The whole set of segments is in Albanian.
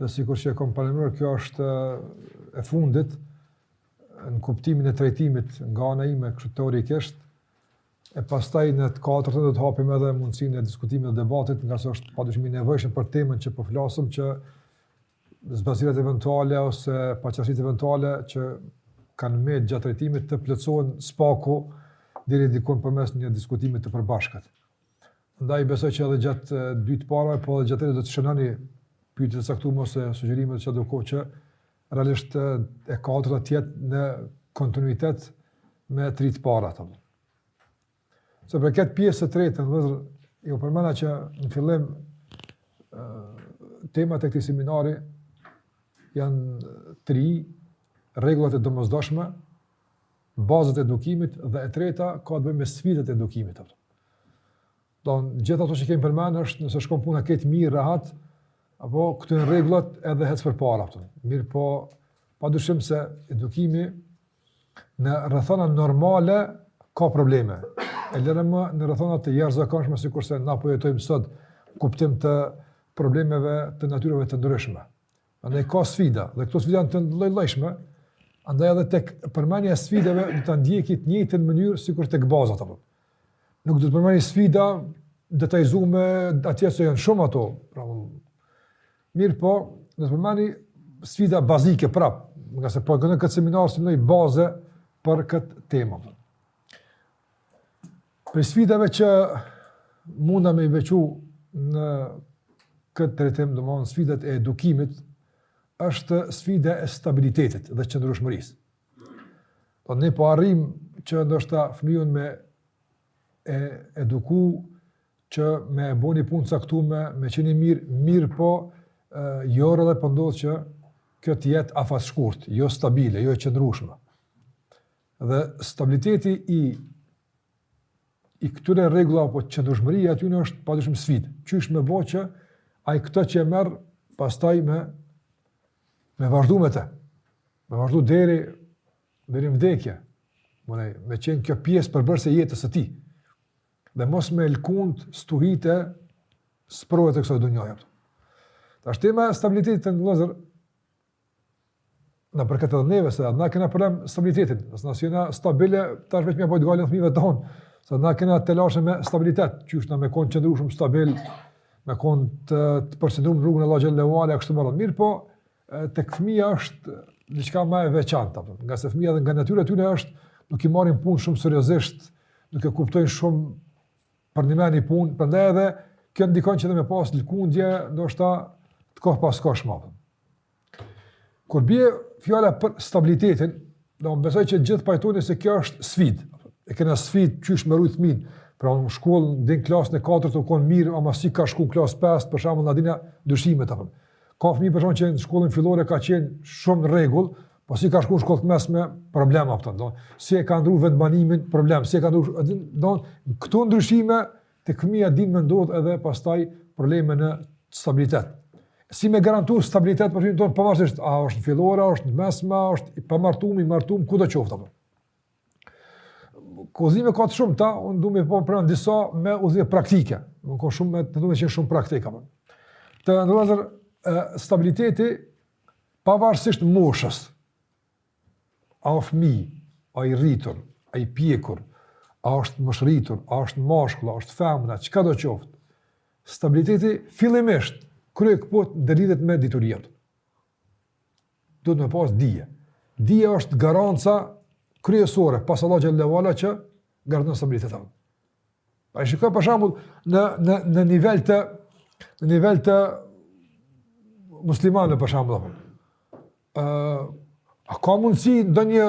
Dhe sikur që e kam paralajmëruar, kjo është e fundit në kuptimin e trajtimit nga ana ime kështu teorikisht. E pastaj në të katërtën do të hapim edhe mundësinë e diskutimit dhe debatit, ngase është padyshim i nevojshëm për temën që po flasim që zbrazëtirat eventuale ose paqartësitë eventuale që kanë mbet gjatë trajtimit të plotësohen së paku deri diku përmes një diskutimi të përbashkët. Andaj besoj që edhe gjatë dy të parave, po edhe gjatë të tretës do të shënoni pyetje të caktuara ose sugjerime të caktume që realisht e katërta të jetë në kontinuitet me tri të parat. Sa i përket pjesës së tretë, vëllezër, ju përmenda që në fillim temat e këtij seminari janë tri rregullat e domozdoshme, bazat e edukimit dhe e treta ka të bëjë me sfidat e edukimit. Don gjithë ato që kemi përmendur është nëse shkon puna këtë mirë rahat apo këto rregullat edhe hec përpara apo. Mirëpo padyshim se edukimi në rrethana normale ka probleme. E lëre më në rrethana të jashtëzakonshme sikurse na po jetojmë sot n'kuptim të problemeve të natyrave të ndryshme. Andaj ka sfida, dhe këto sfida janë të lloj-llojshme, andaj edhe tek përmendja e sfidave do ta ndjeki të njëjtën mënyrë sikur tek bazat apo. Nuk do të përmendi sfida detajzume, atje se janë shumë ato, pra unë. Mirëpo, do të përmendi sfida bazike prap, ngase po gënë këtë seminar si një lloj baze për këtë temë. Prej sfidave që munda me i veçu në këtë drejtim, domethënë sfidat e edukimit, është sfida e stabilitetit dhe qëndrueshmërisë. Po ne po arrim që ndoshta fëmijën me e eduku, që me e boni punë caktume, me qeni mirë, mirëpo, jo rrallë po ndodh që kjo të jetë afatshkurt, jo stabile, jo e qëndrueshme. Dhe stabiliteti i i këtyre rregullave apo qëndrueshmëria e tyne është padyshim sfidë. Qysh me bo që ai këto që e merr pastaj me me vazhdu me të. Me vazhdu deri deri në vdekje. Më me qenë kjo pjesë përbërëse e jetës së tij. Dhe mos me lkund stuhitë e sprovat e kësaj dynja. Tash tema e stabilitetit vëllezër Na përket edhe neve, se na kena problem stabilitetin, se na s'jena stabile, tash veç me bëjt galen fmive tonë, se na kena telashe me stabilitet, qysh na me konë qëndrueshëm stabil, me konë të, të përqendru në rrugën e Allahut Xhele ve ala, a kështë të marrë, mirëpo, tek fmija është diçka ma e veçanta, ngase fmija edhe nga natyra e tyre është, nuk i marrin punë shumë seriozisht, nuk e kuptojnë shumë për një mijë e një punë, prandaj edhe kjo ndikon që dhe me pas lëkundje, ndoshta të kohëpaskohshme apo. Kur bje fjala për stabilitetin, domethënë besoj që gjithë pajtoni se kjo është sfidë, e kena sfidë qysh me rujtë fëmijën, pra në shkollë, deri në klasën e 4 u konë mirë, ama si ka shku në klasë 5, për shembull ndodhin ndryshimet, apo. Ka fëmijë për shembull që në shkollën fillore ka qenë shumë në rregull, po si ka shkuar në shkollë të mesme, problem apo do. Si e ka ndruar vendbanimin, problem, si e ka ndruar do. Këto ndryshime tek fëmia din me ndodh edhe pastaj probleme në stabilitet. Si me garantu stabilitet për fëmijën tonë pavarësisht a është në fillore, a është në mesme, a është i pamartuar, i martuar, kudo qoftë apo. Udhëzime ka të shumta, unë du me ju përmend disa udhëzime praktike. Nuk ka shumë me të du me qenë shumë praktike. Të nderuar vëllezër, stabiliteti pavarësisht moshës, a o fmi, a i rritur, a i pjekur, a është moshërritur, a është mashkull, a është femën, çkado qoftë, stabiliteti fillimisht, kryekëput ndërlidhet me diturinë. duhet me pas dije. Dija është garanca kryesore, pas Allahut xhele ve ala që garanton stabilitetin. A, shiko për shembull në, në, në nivel të në nivel të muslimanëve për shembull. Uh, a ka mundësi ndonjë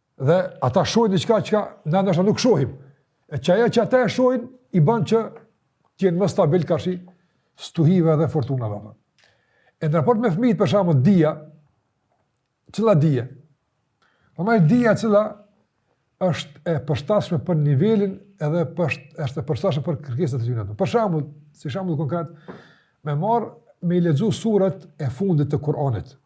Dhe ata shohin diçka që na ndoshta nuk shohim. E që ajo që ata e shohin i bën që të jenë më stabil karshi stuhive dhe fortunave. E në raport me fëmijët për shembull dija, cila dije? Normal dija cila është e përshtatshme për nivelin edhe përsh, është e përshtatshme për kërkesat e tyre. Për shembull, si shembull konkret, me marr me lexu surat e fundit të Kuranit.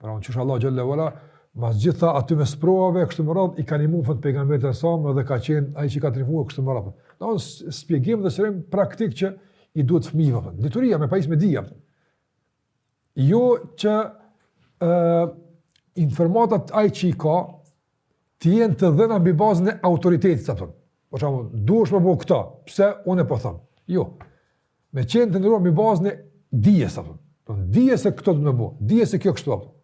Për shembull qysh Allahu xhele ve ala, mas gjitha atyne sprovave, kështu më radhë, i ka ndihmu pejgamberit alejhi selam dhe ka qenë ai që ka triumfu, kështu me radhë. Në një shpjegim dhe sqarim praktik që i duhet fëmijëve, për. dituria me pajis me dije. Për. Jo që e, informatat ai që i ka, të jenë të dhëna mbi bazën e autoritetit, domethënë. Për shembull, duhesh me bo këtë, pse unë po them. Jo. Me qenë të ndërtuar mbi bazën e dijes, domethënë. Po dije se këto duhet me bo, dije se kjo kështu apo.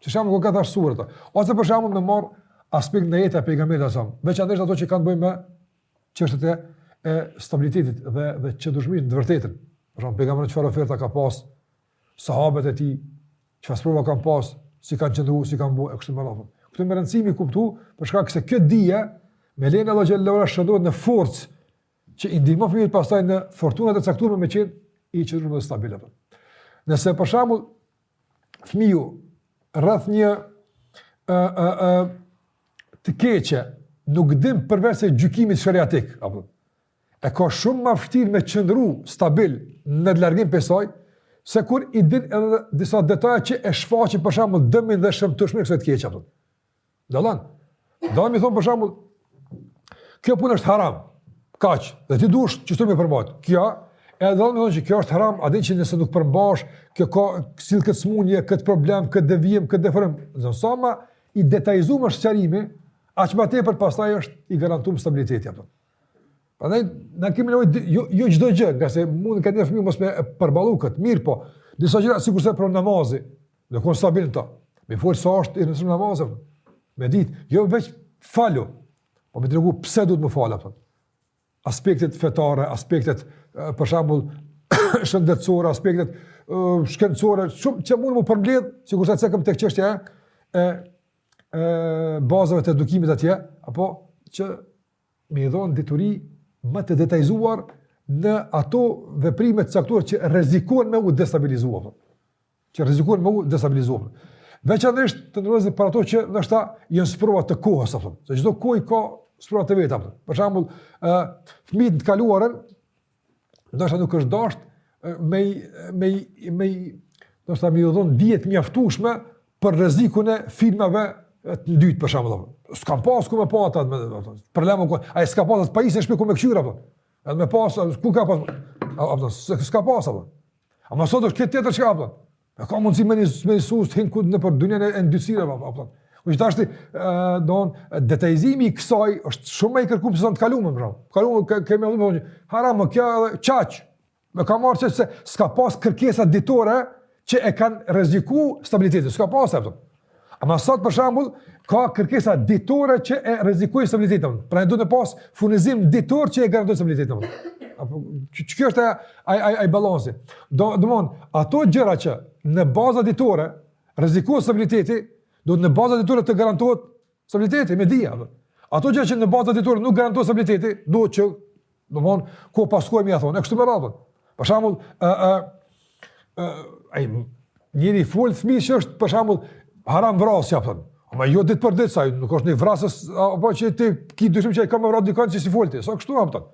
Për shembull, ka dhënë sura ta. Ose për shembull me marr aspekte nga jeta e pejgamberit alejhi selam. Veçanërisht ato që kanë të bëjnë me çështjet e e stabilitetit dhe dhe qëndrueshmërisë në të vërtetën. Për shembull, pejgamberi çfarë oferta ka pas Sahabët e tij, çfarë sprova kanë pas, si kanë qëndruar, si kanë bërë e kështu me radhë. Këto me rëndësi me i kuptu, për shkak se kjo dije me lejen e Allahut xhele ve ala shndërrohet në forcë që i ndihmon fëmijët pastaj në fortunat e caktuara me qenë i qëndrueshëm dhe stabil apo. Nëse për shembull fëmiu rreth një ë ë ë të keqe nuk din përveç se gjykimit sheriatik apo e ka shumë ma vështirë me qëndru stabil në largim prej saj, se kur i din edhe disa detaje që e shfaqin për shembull dëmin dhe shëmtueshmërinë e kësaj të keqe. Dallon, dallon me i thonë për shembull, kjo punë është haram, kaq, dhe ti dush që ky t'i përmbahet, kjo, edhe me i thonë që kjo është haram, a din që nëse nuk përmbahesh, kjo ka me sill këtë smunje, këtë problem, këtë devijim, këtë deformim, dhe sa ma i detajzum është sqarimi, aq ma tepër pasaj është i garantum stabiliteti. A kupton. Prandaj na kemi nevojë jo jo çdo gjë, ngase mund të ketë fëmija mos me përballu kët. Mirëpo disa gjëra sikurse për namazi, do kon stabil këto. Me fol sa është i rëndësishëm namazi. Me ditë, jo veç falu. Po me i tregu pse duhet me u fal apo. Aspektet fetare, aspektet për shembull shëndetësore, aspektet shkencore, shumë që mundet me përmbledh, sikurse e cekëm te çështja e e bazave të edukimit atje, apo që me i dhënë dituri ma të detajzuar në ato veprime të caktuar që rrezikohen me u destabilizu. Që rrezikohen me u destabilizu. Veçanërisht të ndjekë për ato që ndoshta janë sprova të kohës apo. Se çdo kohë ka sprova të veta. Për shembull, ë fëmijët në të kaluarën ndoshta nuk është dasht me me me ndoshta me iu dhon dije të mjaftueshme për rrezikun e filmave të ndytë për shembull. S'ka pas ku me i pa ata domethonë. Problemi ku ai s'ka pas as pajisje n'shpi ku me i kqyrë po. Edhe me pas ku ka pas. Apo s'ka pas apo. Ama sot është krejt tjetër çka apo. E ka mundësi me një maus të hin kund nëpër dynjanë e ndytësirave apo apo. Po gjithashtu, ë domethonë detajizimi i kësaj është shumë ma i kërkuar sesa në të kaluarën bre. Kaluarën ke, kemi me thonë. Haram kjo edhe çaq. Me kaq marrë çaq se s'ka pas kërkesa ditore që e kanë rreziku stabilitetin. S'ka pas apo. Ama sot për shembull ka kërkesa ditore që e rrezikojnë stabilitetin. Pra ne duhet me pas furnizim ditor që e garanton stabilitetin. Apo ç'kjo është ai ai ai balansi. Do të thonë, ato gjëra që në baza ditore rrezikohet stabiliteti, duhet në baza ditore të garantohet stabiliteti me dije. Ato gjëra që në baza ditore nuk garantohet stabiliteti, duhet që Domethonë kohë pas kohe domethonë, e kështu me radhë. Për shembull, ë ë ë ai njeri i fol fëmijës që është për shembull haram vrasja thon. Ama jo ditë për ditë se nuk është një vrasës apo që ti ki dyshim që ai ka me vra dikon që s'i fol ti, s'a kështu apo thon.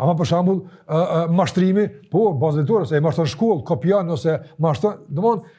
Ama për shembull, ë ë mashtrimi, po baza ditore se ai mashtron n'shkollë, kopjon ose mashtron, domethonë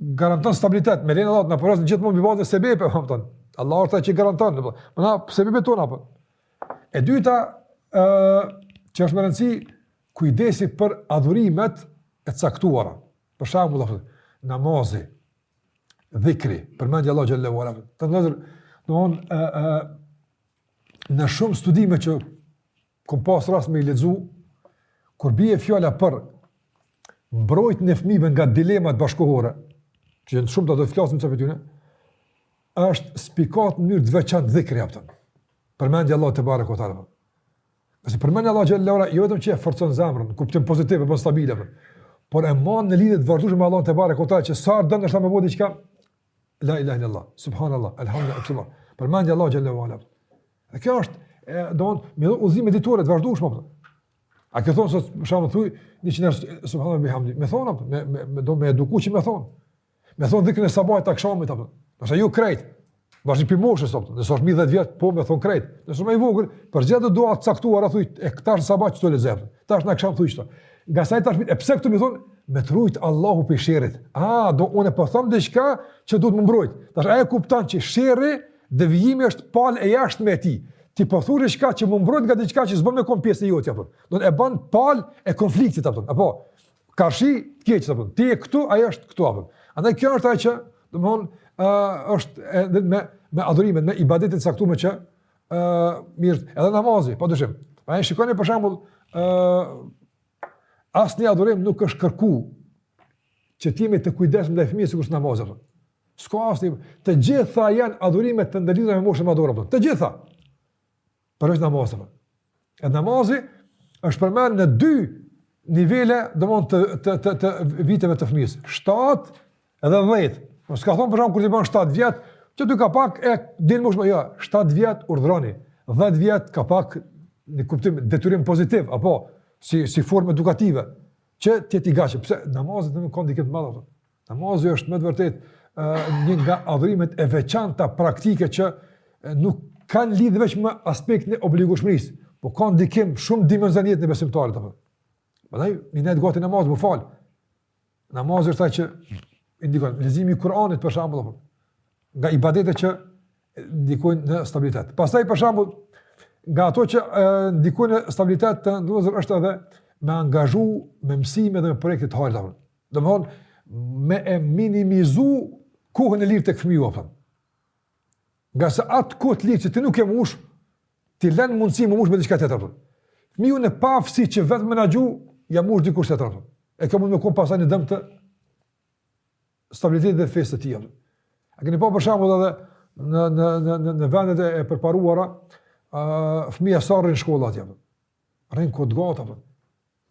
garanton stabilitet, me lejen e Allahut na po flasim gjithmonë mbi bazë sebepeve, po thon. Allahu asht që garanton, po. Po na sebepet tona po. E dyta, ë që është me rëndësi kujdesi për adhurimet e caktuara. Për shembull, thotë namazi, dhikri, përmendja e Allahut xhel-le ve ala. Të ndozë, domthon ë ë në shumë studime që Kom pas rast me i lexu kur bie fjala për mbrojtjen e fëmijëve nga dilemat bashkohore, që janë shumë e do të flasim ne për tyne, është spikat në mënyrë të veçantë dhikri, apo. Përmendja e Allahut tebareke ve teala. Se përmendja e Allahut xhelle ve ala, jo vetëm që e forcon zemrën, kuptim pozitiv e bën stabile, apo, por e man në lidhje të vazhdueshme me Allahun tebareke ve teala, që sa e rëndë është tash me bo diçka, La ilaha illallah, subhanallah, alhamdulillah. Përmendja e Allahut xhelle ve ala. Dhe kjo është, don, me udhëzime ditore të vazhdueshme apo. A ka thonë se për shembull thuj 100 herë subhanallahi ve bihamdihi. Me thonë apo me me edhe me eduku që me thonë. Me thonë dhikrin e sabahit, të akshamit apo. Ndoshta jo krejt. Varet prej moshës, në qoftë mi 10 vjet po me thon krejt. Në qoftë më i vogël, përzgjidh ato dua të caktuara thuj qe tash sabah qëto lexoji. Tash në aksham thuj qëto. Ngase ai tash, e pse këto me i thonë, me të rujtë Allahu prej sherrit. A, dmth unë e po thom diçka që duhet me mbrojtë. Tash, ai e kupton që sherri, devijimi është palë e jashtme e tij. Ti po thu diçka që me mbrojtë nga diçka që s'bën me kon pjesë e jotja, apo. Dmth e ban palë e konfliktit, apo, apo, karshi të keqes, apo, ti je këtu, ajo është këtu. Apo. Andaj, kjo është ajo që, domethonë, është edhe me, me adhurimet, me ibadetet e caktume që ë mirë, edhe namazi, pa dyshim. Pra e shikoni për shembull, ë asnjë adhurim nuk është kërku që të jemi të kujdesshëm ndaj fëmijës sikurse namazi. S'ka asnjë, të gjitha janë adhurime të ndërlidhura me moshën madhore. Të gjitha. Përveç namazit. Edhe namazi është përmend në dy nivele, domthonë të të të të viteve të fëmijës, 7 edhe 10. Po s'ka thon për shembull kur t'i bën 7 vjet, qitja kapak edhe me dhunë, jo, 7 vjet urdhroni, 10 vjet kapak në kuptim detyrim pozitiv apo si si formë edukative që të jetë i gatshëm, pse namazi ka ndikim të madh. Namazi është me të vërtetë një nga adhurimet e veçanta praktike që nuk ka lidhje veç me aspektin e obligueshmërisë, po ka ndikim shumë dimensione në jetën e besimtarit. Mandej, me nejt gati namaz, me falë. Namazi është ai që ndikon, leximi i Kur'anit për shembull, nga ibadetet që ndikojnë në stabilitet. Pastaj për shembull, nga ato që e, ndikojnë në stabilitet të ndozër është edhe me e angazhu me mësime dhe me projekte të hajrit. Domethonë, me e minimizu kohën e lirë tek fëmiju, ngase atë kohë të lirë që ti nuk ia mush, ti i len mundësi me e mush me diçka tjetër. Fëmiju në paaftësi që vetë me menaxhu, ja mush dikush tjetër. E kjo mund me konë pastaj në dëm të stabilitetit dhe fesë së tij. A këni pa për shembull edhe edhe në, në, në, në vendet e përparuara, fëmija sa rrin në shkollë atje. Rrin kot gota. Po.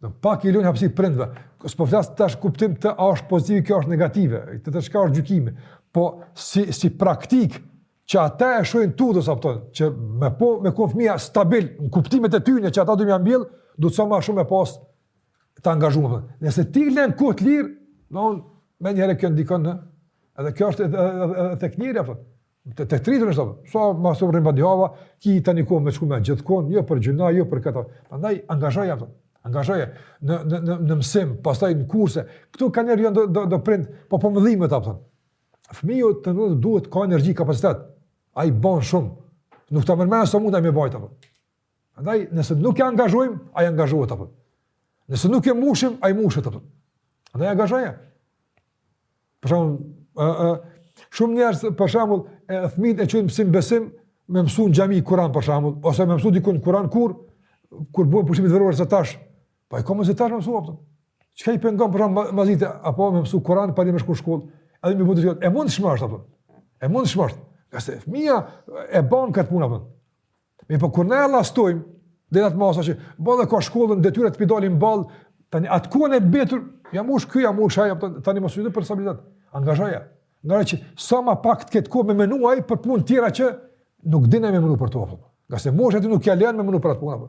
Në pak i lën hapësirë prindve. S'po flas tash n'kuptim të a është pozitive, a është negative. Këtë të çka është gjykimi. Po si si praktik që ata e shohin tutës apo që me po me kon fëmia stabil në kuptimet e tyre që ata do më ambjell, do të sa më shumë pas të angazhuar. Nëse ti lën kohë t'lirë, menjëherë kjo ndikon në edhe kjo është edhe tek njëri apo Te të rriturit është apo? Sa ma shumë rrim badihava, ki tani kohë me shku me gjithkon, jo për gjuna, jo për këto. Prandaj angazhoje, apo. Angazhoje në në në në mësim, pastaj në kurse. Ktu kanë rënë do do do prind, po po m'dhimet apo. Fëmiu të nuk duhet ka energji kapacitet. Ai bën shumë. Nuk ta merr mendja sa mund ai me bajt apo. Andaj, nëse nuk e angazhojmë, ai angazhohet, apo. Nëse nuk e mushim, ai mushet, apo. Andaj, angazhoje. Për shembull, a, a, shumë njerëz, për shembull, fëmijët i çojnë n'mësim-besim, me mësu në xhami Kuran, për shembull, ose me mësu dikun Kuran kur, kur buen pushimet verore se tash, pa po i komën se tash me mësu, apo. Çka i pengon për shembull masdite, apo me mësu Kuran, pa një me shku në shkollë, edhe me bëndu e mund shmasht, apo. E mund shmasht. Se, fëmija e ban këtë punë, apo. Mirëpo kur ne e lastojmë, deri n'atë masë që, boll e ka shkollën, detyret po i dalin ballë, tani atë kohën e mbetur, ja mbush kjo, ja mbush ajo, tani më sujtë për stabilitet, angazhoje. Nga që sa ma pak të ketë kohë me menu ai për punë tjera që nuk din me menu për to, apo. Ngase mosha e tij nuk ja len me menu për atë punë.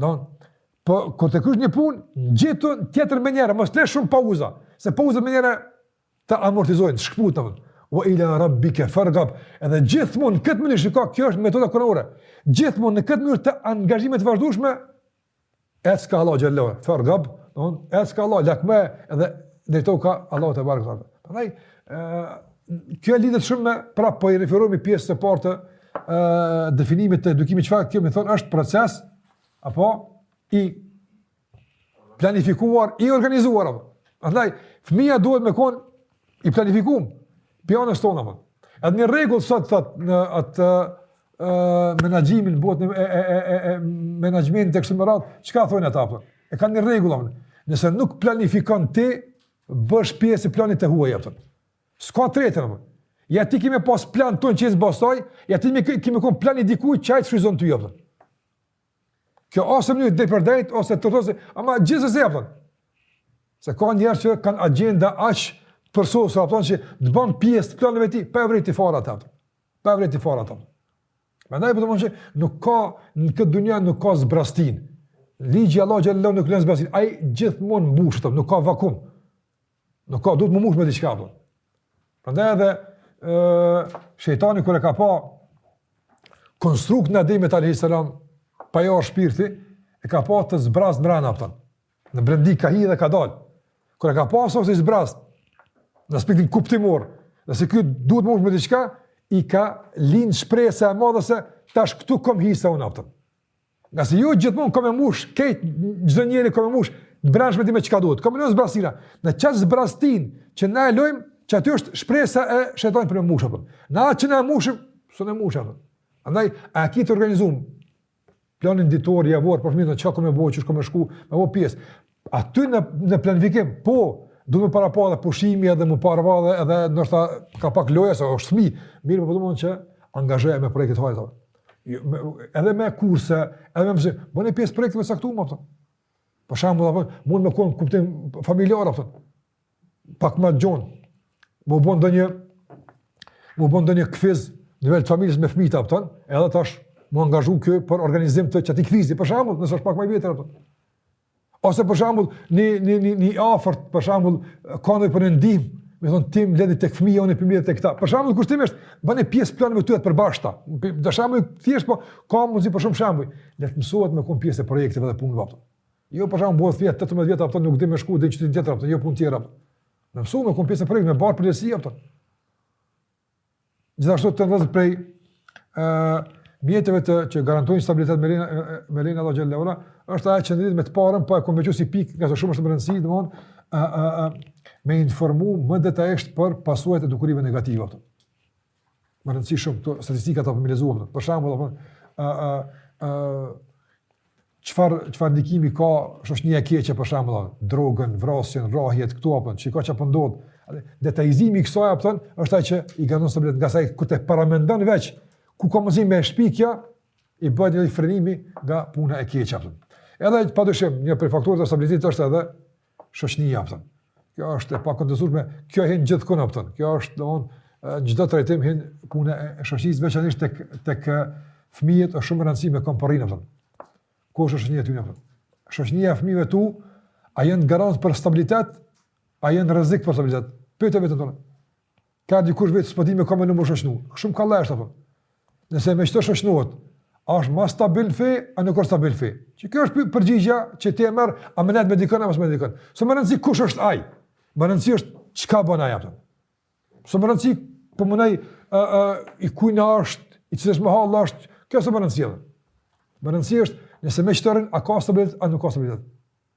Domethënë, po kur të kryesh një punë, ngjitju tjetrës menjëherë, mos le shumë pauza, se pauzat menjëherë të amortizojnë, të shkëpusin. Wa ila rabbika fargab. Edhe gjithmonë në këtë mënyrë shiko, kjo është metoda kuranore. Gjithmonë në këtë mënyrë të angazhimit të vazhdueshëm ec ka Allahu xhelle shanuhu. Fargab, domethënë, ec ka Allahu, lakmo edhe drejtohu ka Allahu tebareke ue teala. Prandaj ë kjo lidhet shumë me prapë po i referohemi pjesës së parë të definimit të edukimit çka kem thon është proces apo i planifikuar, i organizuar apo. Prandaj fëmia duhet me kon i planifikum pi anës tonë apo. Edhe një rregull sot thot në atë menaxhimin në botën e e e e menaxhimit tek sumrat, çka thonë ata apo? E kanë një rregull apo. Nëse nuk planifikon ti, bëhesh pjesë e planit të huaj apo. S'ka të tretën, apo. Ja ti ki me pas plan tonin që e zbaton, ja ti ki me kon plan i dikujt që ai të shfrytëzon ty, a kupton. Kjo ose n'mënyrë të drejtpërdrejtë, ose tërthorazi, ama gjithsesi, a kupton. Se ka njerëz që kanë agjenda aq të përsosur, a kupton që të bon pjesë të planeve t'tij, pa e vrejt ti fare, a kupton. Pa e vrejt ti fare, a kupton. Prandaj përdo po që nuk ka, në këtë dunja nuk ka zbrastin. Ligji i Allahut xhelle shanuhu nuk len zbrastin. Ajo gjithmonë mbushet, nuk ka vakum. Nuk ka, duhet mu mush me diçka, apton. Prandaj edhe, e, shejtani kur e ka pa konstruktin e Ademit a.s. pa jo shpirti, e ka pa të zbrazt mrena, apton. Në brendi ka hi dhe ka dal. Kur e ka pa se osht i zbrazt, në aspektin kuptimor, dhe se ky duhet mu mush me diçka, i ka lind shpresa e madhe se, tash këtu kom hise unë, apton. Ngase jo gjithmonë ka me mush, krejt, çdo njeri ka me mush, të brenshmen e tij me çka duhet, ka me lon zbrastira, në qat zbrastinë që na e lojmë, qaty është shpresa e shejtanit për me mush, apton. E atë që na e mushim, s'un e mush, apton. Andaj, a ki të organizum, planin ditor, javor, për fëmijën, çka ka me bo, ku ka me shku, me bo pjesë, Aty në, në planifikim, po, duhet me parapa edhe pushimi edhe me parapa edhe edhe ndoshta ka pak loja se është fmi, mirëpo po që angazhoje me projekte t'hajrit, jo, edhe me kurse, edhe me mësim, bëne pjesë projekteve t'caktume, për shembull, mund me konë kuptim familjar, apton pak më gjon. Mu bën ndonjë mu bën ndonjë kviz në nivel të familjes me fëmijët apton, edhe tash mu angazhu ky për organizim të qati kvizi, për shembull, nëse është pak më i vjetër apton. Ose për shembull, një një një i afërt, për shembull, ka nevojë për ndihmë, me thon tim lëni tek fëmijë unë fëmijët tek ta. Për shembull, kushtimisht bëni pjesë plan me ty të përbashkëta. Do shembull thjesht po ka mundi për shumë shembuj, le të mësohet me kon pjesë e projekteve dhe punëve apton. Jo për shembull bëhet fjala 18 vjet apton nuk di me shku dinë çdo tjetër apo jo punë tjera. Mu mësu me kon pjesë projekti me bart përgjegjësi apton. Gjithashtu të ndozë prej ë mjeteve të që garantojnë stabilitet me lejen me lejen e Allahut xhele ue ala është ajo që ndërlidhet me të parën po e kam veçu si pikë ka shumë shumë rëndësi domthon ë ë ë me informu më detajisht për pasojat e dukurive negative apton. Me rëndësi shumë këto statistika të përmjëlezuam. Për shembull, apton, a, a, a, çfarë, çfarë ndikimi ka shoqnia e keqe për shembull, apton, drogën, vrasjen, rrahjet, këto, apton, çka ka që po ndodh. Po detajizimi i kësaj, apton, është ajo që i ganon së nga saj, kur të paramendon veç, ku ka mundësi me shpi kjo, i bëhet një frenim nga puna e keqe, apton. Edhe, pa dyshim, një prej faktorëve të stabilitetit është edhe shoqnia apton. Kjo është e pakontestueshme, kjo hyn gjithkund apton. Kjo është domthon çdo trajtim hyn puna e shoqnisë veçanërisht tek tek fëmijët është shumë me rëndësi me kon po rrin apton. Kush është shoqënia e tij apton? Shoqënia e fëmijëve tu a janë garant për stabilitet, a janë rrezik për stabilitet? Pyte veten tonde. Ka dikush vet s'po di me kon mu shoqnu. Shumë ka leht apton. Nëse me qito shoqnohet, a është më stabil n'fe, a nuk është stabil n'fe. Që kjo është përgjigja që ti e merr, a me nejt me dikon apo s'me dikon. S'o me rëndsi kush është ai. Me rëndsi është çka bën ai apton. S'o me rëndsi po më nai ë ë i kujna është, i cilës mahallë është, kjo s'o me rëndsi. Me rëndsi është nëse me qito rrin a ka stabilitet a nuk ka stabilitet.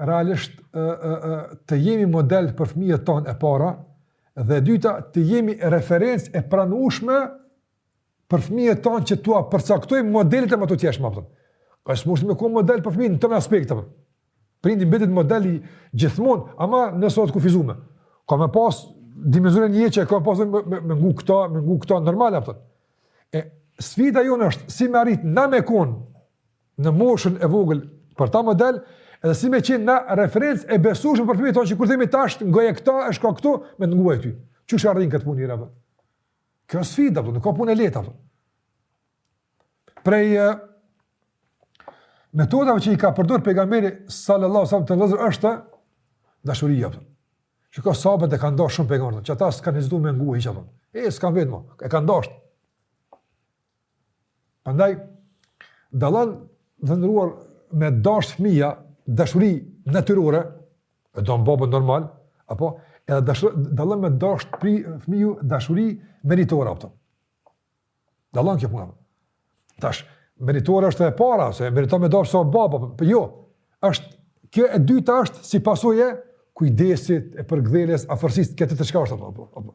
realisht të jemi model për fëmijët tanë e para, dhe e dyta të jemi referencë e pranushme për fëmijët tanë që tua përcaktojmë modelit e më të tjeshtë më pëtëm. Kështu s'mundesh me kon model për fëmijët në tëna aspektet. Prindi mbetet model gjithmonë, ama sot i kufizum. S'ka me pas dimenzionin që e ka pasë me, me, me ngu këta, me ngu këta normal, apo. E sfida jonë është si me arrit na me konë në moshën e vogël për ta model, edhe si me qenë na referencë e besushme për fëmijët tonë që kur themi tash ngoje këta është ka këtu, me të ngu ty. Qysh e arrin këtë punë njëra vë? Kjo është sfida, po nuk ka punë lehtë apo. Prej metodave që i ka përdorur pejgamberi sallallahu alajhi wasallam të vëllezër është dashuria. Shiko sahabët e kanë dashur shumë pejgamberin, që ata s'kanë hezitu me ngu hiç. E s'kanë, vetëm, e kanë dashur. Prandaj dallon i nderuar me dash fëmija, dashuri natyrore, e don babën normal, apo edhe dallon me dash prej fëmiut dashuri meritore apo. Dallon kjo punë. Tash meritore është e para, se meriton me dash se baba, po jo. Është kjo e dyta është si pasojë kujdesit e përkëdheljes afërsisë këtë të çka është apo apo.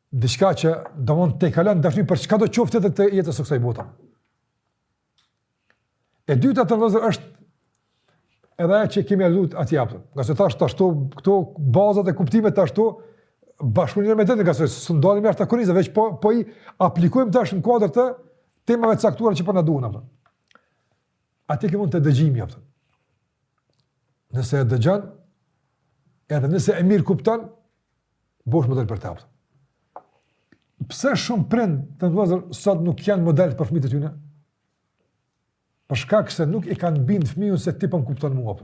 Diçka që do mund të kalon dashni për çka do të qoftë të jetës së kësaj bote. E dyta vëllezër është edhe ajo që kemi lut aty apo. Ngase thash tash këto bazat e kuptimit tash to bashkëpunim me detin, ngase s'u ndalemi as takonizë, veç po po i aplikojmë tash në kuadër të temave të caktuara që po na duhen apo. Atë që mund të dëgjimi apo. Nëse e dëgjon, edhe nëse e mirë kupton, Bëhesh model për ta. Pse shumë prind të nderuar sot nuk janë model për fëmijët e tyre? Për shkak se nuk e kanë bind fëmijën se ti po më kupton mua.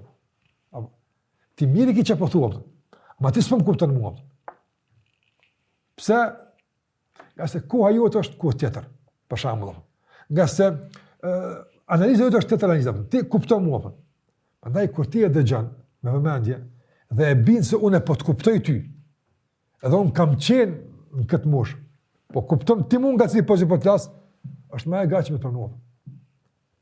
Apo ti mirë që po thua. Ma ti s'po më kupton mua. Pse Ngase koha jote është kohë tjetër, për shembull. Ngase uh, analiza jote është tjetër analiza, ti kupton mua. Prandaj, kur ti e dëgjon, me vëmendje, dhe e bind se unë e po të kuptoj ty, edhe unë kam qenë në këtë moshë, po kuptom ti mu nga cili pozë po të flas, është më e gatshme me pranuar.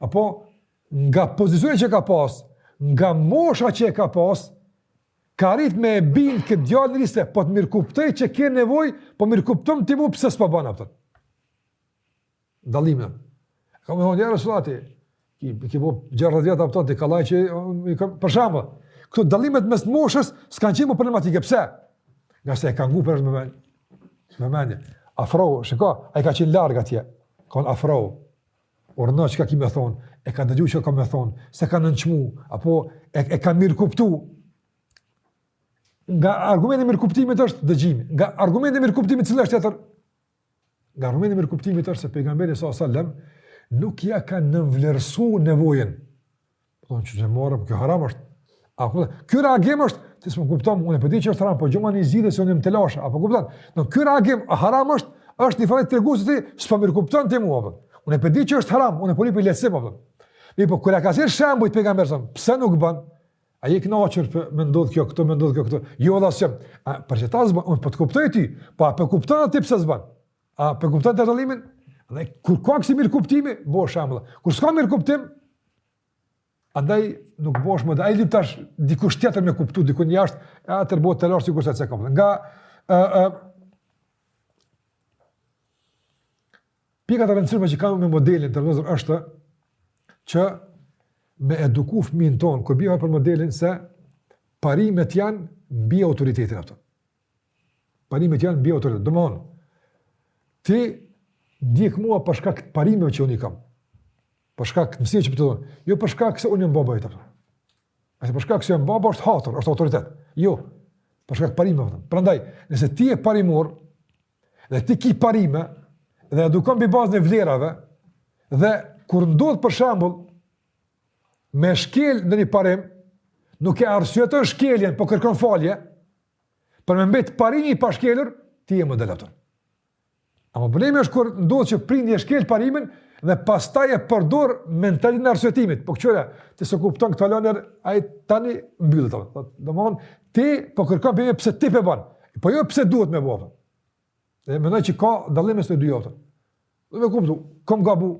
apo nga pozicioni që e ka pas, nga mosha që e ka pas, ka arrit me e bind këtë djalë të ri se, po të mirëkuptoj që ke nevoj, po mirëkuptom ti mu pse s'po ban apo. Dalimën. Ka me thonë, ja Resulallah, ti, ki po gjerë dhjetë apëtën, ti kalaj që, i ka, për shembull, këto dallimet mes moshës s'kanë qenë më problematike, pse? Ngase e ka ngu për me vëmendje. Afrohu, shiko, a i ka qenë largë atje, ka thënë afrohu, Urdhno çka ki me thonë, e ka dëgju çka ka me thonë, s'e ka nënçmu, apo e, e ka mirëkuptu. Nga argumenti i mirëkuptimit është dëgjimi. Nga argumenti i mirëkuptimit cili është tjetër? Nga argumenti i mirëkuptimit është se pejgamberi s.a.s. nuk ia ka nënvlerësu nevojën Po thonë çka more, kjo haram është. A kupton? Ky reagim është, ti s'më kupton, unë po di që është haram, po gjema një zgjidhje se unë n'telash, a po kupton? Do ky reagim haram është, është një fjalë treguese ti s'po më kupton ti mua. Po. Unë po di që është haram, unë po lipi lehtësim apo. Mirëpo kur e ka thënë shembuj të pejgamberit, pse nuk bën? A je kënaqur për me ndodh kjo këtu, me ndodh kjo këtu? Jo vallahi s'e. Për çfarë t's'ban? Unë po të kuptoj ty, po a po kupton ti pse s'bën? A po kupton ti dallimin? Dhe kur ka kësi mirëkuptimi, bohesh shembull. Kur s'ka mirëkuptim, andaj nuk bohesh më dhe ai tash dikush tjetër me kuptu, dikun jashtë, e atëher bota jashtë sigurisht se ka. Nga e, e, pikat e rëndësishme që ka me modelin të rëzër është që me eduku fëmin tonë, kur bëhet për modelin se parimet janë mbi autoritetin apo. Parimet janë mbi autoritetin. Domethënë, ti m'ndjek mua për shkak të parimeve që unë i kam. Për shkak të mësimit që po ta jap. Jo për shkak se unë jam baba yt. Ajo për shkak se jam baba është hatër, është autoritet. Jo. Për shkak të parimeve vetëm. Prandaj, nëse ti je parimor dhe ti ke parime dhe edukon mbi bazën e vlerave dhe kur ndodh për shembull me shkel ndonjë parim, nuk e arsyeton shkeljen, po kërkon falje, Për me mbet parimi i pashkelur, ti je model atëherë. Ama problemi është kur ndodh që prindi e shkel parimin dhe pastaj e përdor mentalin e arsyetimit. Po këqyre, ti s'e kupton këtë lëndë, ai tani mbyllet atëherë. Dmth ti po kërkon prej meje pse ti po e ban. Po jo pse duhet me bo. Dhe mendoj që ka dallim mes të dyjave. Dhe me kuptu, kom gabu.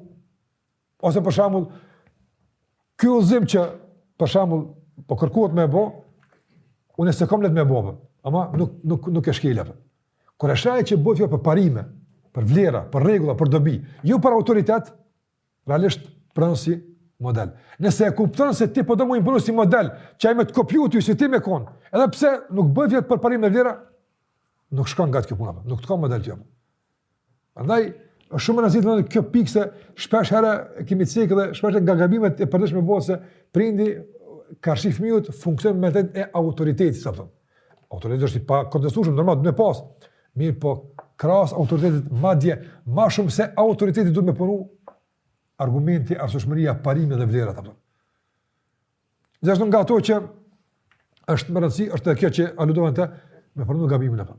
Ose për shembull, ky udhëzim që për shembull po kërkohet me bë, unë s'e kam lehtë me bë, ama nuk nuk nuk e shkel atë. Kur e sheh ai që bëhet për parime, për vlera, për rregulla, për dobi, jo për autoritet, realisht t'pranon si model. Nëse e kupton se ti po do m'u imponu si model, që ai me të kopju ty si ti me kon. Edhe pse nuk bëhet për parime e vlera, nuk shkon nga kjo puna, nuk të ka model kjo. Andaj, është shumë e rëndësishme domethënë kjo pikë se shpesh herë e kemi cekë dhe shpesh nga gabimet e përditshme bëhet se prindi karshi fëmijës funksionon me atë të autoritetit, siç thonë. Autoriteti është i pakontestueshëm, normal duhet me pas. Mirëpo krahas autoritetit madje më shumë se autoriteti duhet me punu argumenti arsyeshmëria parimet dhe vlerat apo. Gjithashtu nga ato që është me rëndësi është kjo që aluduam te me pranu gabimin apo.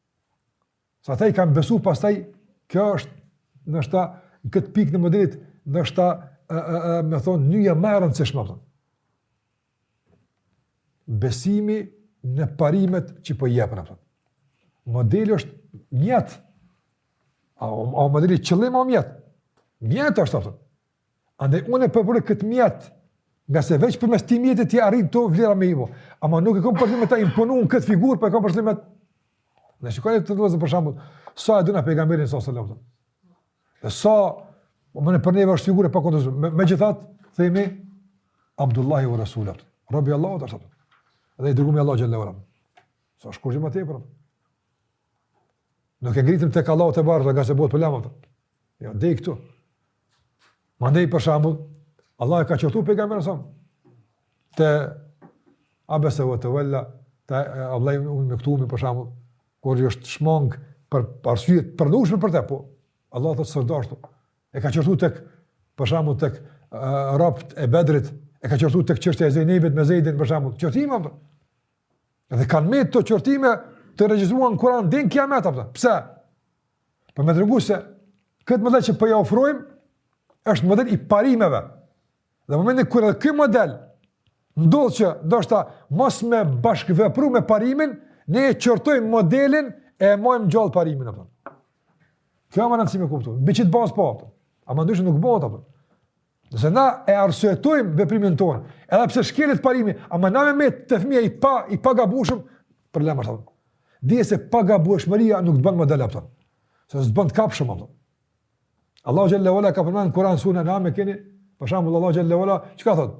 Sa ata i kanë besu pastaj, kjo është ndoshta në këtë pikë të modelit, ndoshta me thonë nyja ma e rëndësishme. Kupton. Besimi në parimet që po jepen. Kupton. Modeli është mjet. A, a modeli qëllim o mjet? Mjet është, kupton. Andaj unë e përdori këtë mjet, ngase veç përmes këtij mjetit ti arrin te vlera me ivo. Ama nuk e kom për qëllim me ta imponu unë këtë figurë, por po e kom për qëllim me... Në shikoni vëllezër për shembull, sa e duna pejgamberin alejhi selam, kupton. Dhe sa, domethënë për neve është figurë e pakontestushme. Me, megjithatë, themi, Abdullahi ve Resuluhu. Rob i Allahut, të ashtë Dhe i dërgumi i Allahut xhele ve ala. S'është kurrgjë më tepër. Nuk e ngritim tek Allahu te barë, ngase bëhet problem atë. Jo, ja, dej këtu. Mandej për shembull, Allahu e ka qortu pejgamberin sa. Te abese wa tawalla, te Abdullah ibn Maktum për shembull, kur i është shmang për arsye të pranushme për të, po Allahu thotë s'u dasht. E ka qortu tek, për shembull tek uh, robt e Bedrit, e ka qortu tek çështja e Zejnebit me Zejdin, për shembull, qortime, apo. Dhe kanë met kto qortime të regjistrune n'Kuran deri n'kijamet, kupton. Pse? Për me tregu se këtë model që po ja ofrojmë, është model i parimeve. Dhe n'momentin kur edhe ky model, ndodh që ndoshta mos me bashkëvepru me parimin, ne e qortojmë modelin e e majmë gjallë parimin. Kupton. Kjo me rëndësi me kuptu. Mbi qit bazë po, kupton. Ama ndryshe nuk bëhet, kupton. Nëse na e arsyetojmë veprimin tonë, edhe pse shkelet parimi, ama na me met te fëmija i pa, i pagabushëm, problem është, kupton. Dije se pagabushmëria nuk të bën model, kupton. Se s'të bën të kapshëm, kupton. Allahu xhele ve ala ka përmend në Kuran surën e name keni, për shembull Allahu xhele ve ala, çka thotë?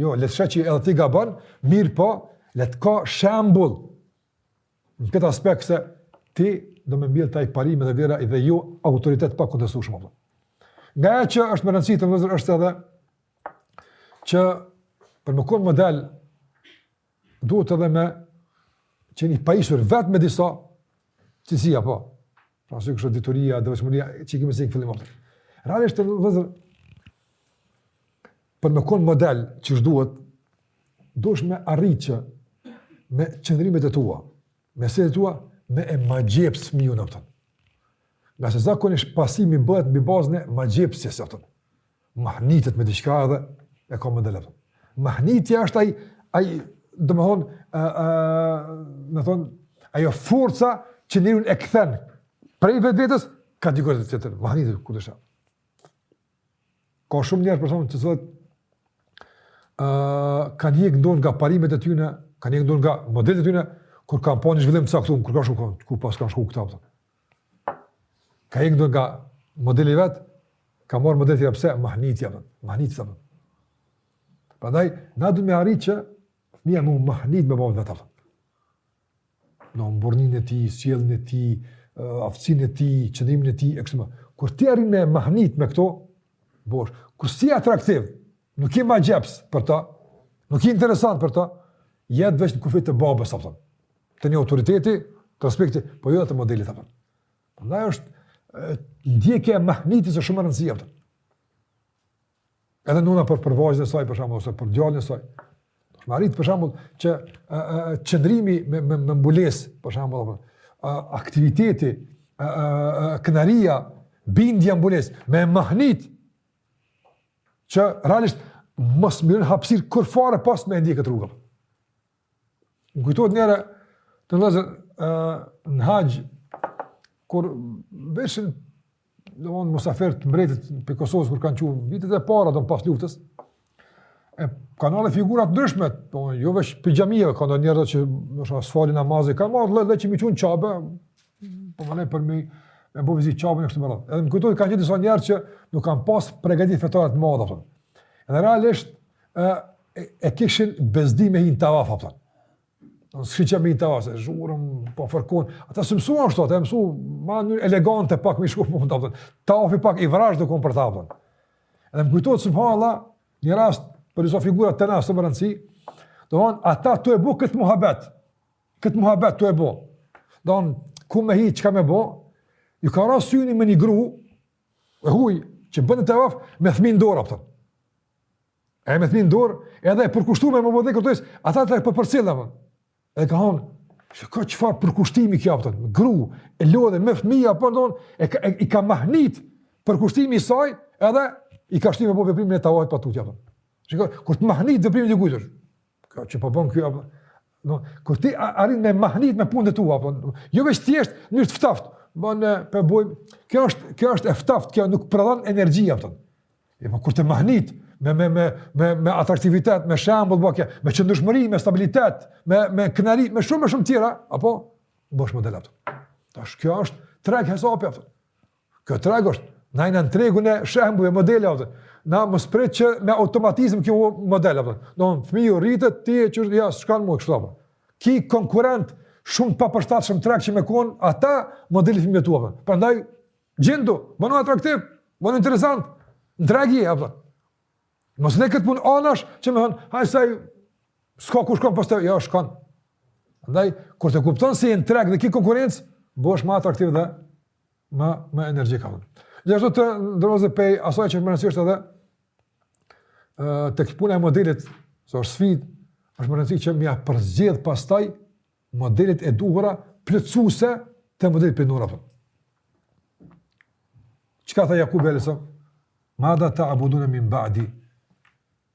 Jo, le të sheh që edhe ti gabon, mirëpo, le të ka shembull në këtë aspekt se ti do me mbjell te aj parime dhe vlera dhe jo autoritet të pakontestushëm. Apo. Nga e që është me rëndësi vëllezër është edhe që për me konë model Duhet edhe me qenë i pajisur vetë me disa cilësi, apo. Pra siç është dituria, devotshmëria, që i kemi si i këfillim atë. Realisht vëllezër, për me konë model qysh duhet, duhesh me arrit që me qëndrimet e tua, me sjelljet e tua, me e magjeps fëmiun, kupton. Ngase zakonisht pasimi bëhet mbi bazën e magjepsjes Mahnitet me diçka edhe e ka model. Mahnitja është aj, aj domethonë, me thonë, ajo forca që njerin e kthen prej vetvetes, kah dikush tjetër, mahnitet ku të shemë. Ka shumë njerëz për shembull që zëtë, uh, kanë hjek dorë nga parimet e tyne, kanë hjek dorë nga modelet e tyne, kur kanë pa një zhvillim të caktum, kur ka shumë, ku pas ka shku këta, pëtëm. Ka hjek dorë nga modeli i vet, ka marrë modele tjera pse, mahnitja, mahnitja, mahnitja. Prandaj, na du me arrit që fëmija m'u mahnit me babën e vet, në burrninë e tij, sjelljen e tij, aftësinë e tij, qëndrimin e tij, e kështu me. Kur ti s'arrin me mahnit me këto, bosh, kur s'je atraktiv, nuk je magjepsës për ta, nuk je interesant për ta, jet veç në kufi të babës, apëton. të një autoriteti të respekti, po jo të modelit apo. Prandaj është ndjekja e mahnitjes është shumë e rëndësishme. Edhe nëna për për vajzën e saj për shembull ose për djalin e saj. Për me arrit për shembull që qëndrimi me me, me mbulesë për shembull apo aktiviteti krenaria bindja mbulesë me mahnit që realisht mos me i lon hapësirë kurrfare pos me ndjekë këtë rrugë. Më kujtohet njëherë, të lezër, në haxh, kur vejshin, domethonë, musafirë të mbretit prej Kosovës, kur kanë çu vitet e para, domethonë pas luftës, e kanë edhe figura të ndryshme, po jo veç prej xhamive, kanë njerëz që s'falin namazin, kanë marrë edhe që me i çu n'Qabe, domethonë për me ia bo vizitë Qabes e kështu me radhë. Edhe më kujtohet kanë gjithë disa njerëz që nuk kanë pas përgatitje fetare të madhe domethonë. Dhe realisht ë e, e kishin bezdi me hi në tavaf, apëton. Domethonë çka me hi në tavaf, se zhurmë, po fërkun. Ata s'u mësu ashtu, ata u mësu ma në elegante pak me shku, po më tapëton. Tavafi pak i vrazhdë kom për tapëton. Edhe më kujtohet, subhanallah, një rast, prej kso figurash të nasë, s'ka rëndësi, domethonë, ata tu e bo këtë muhabet, këtë muhabet tu e bo. Domethonë, ku me hi, çka me bo, ju ka ra syni me një gru, e huj, që bën tavaf, me fmi në dorë, pëtën. E me fmi në dorë, edhe e përkushtume me bo dhikër të isë, ata tu e përcjellë, për. E ka thonë, shiko çfarë përkushtimi kjo, për, gru, e lodhne, me fëmija, për, don, e, ka, e, i ka mahnit përkushtimi i saj, edhe i ka shty me bo veprimin e tavafit pa tutja, për. Çka, kur të mahnit veprimi i dikujt, Kjo që po bën ky apo do kur ti arrin me mahnit me punët e tua apo jo veç thjesht në të ftoft, bën në po bëj. Kjo është kjo është e ftoft, kjo nuk prodhon energji apo. E po kur të mahnit me me me me me atraktivitet, me shembull apo kjo, me qëndrueshmëri, me stabilitet, me me kënaqësi, me shumë e shumë tjera apo bësh model apo. Tash kjo është treg hesapi apo. Kjo treg është, na jena në tregun e shembujve, modele, a kupton. Na mos prit që me automatizëm kjo model, a kupton. Domethënë fëmija rritet, ti e qështë, ja, s'kanë mu, kështu a kupton. Ki konkurrent shumë të papërshtatshëm n'treg që me konë, ata modeli i fëmijëve tu, a kupton. Prandaj, gjindu, bënu atraktiv, bënu interesant, në treg, a kupton. Mos e le këtë punë anash që me thonë, hajt se s'ka ku shkon pastaj, ja shkon. Prandaj kur të kupton se je në treg dhe ki konkurrencë, bëhesh më atraktiv dhe më më energjik apo. Gjithashtu të nderuar prej asaj që me rëndësi është edhe ë tek puna e modelit, sa është sfidë, është me rëndësi që me ia përzgjedh pastaj modelet e duhura plotësuese të modelit prindëror. Çka tha Jakubi alejhi selam? Madha ta'budune min ba'di?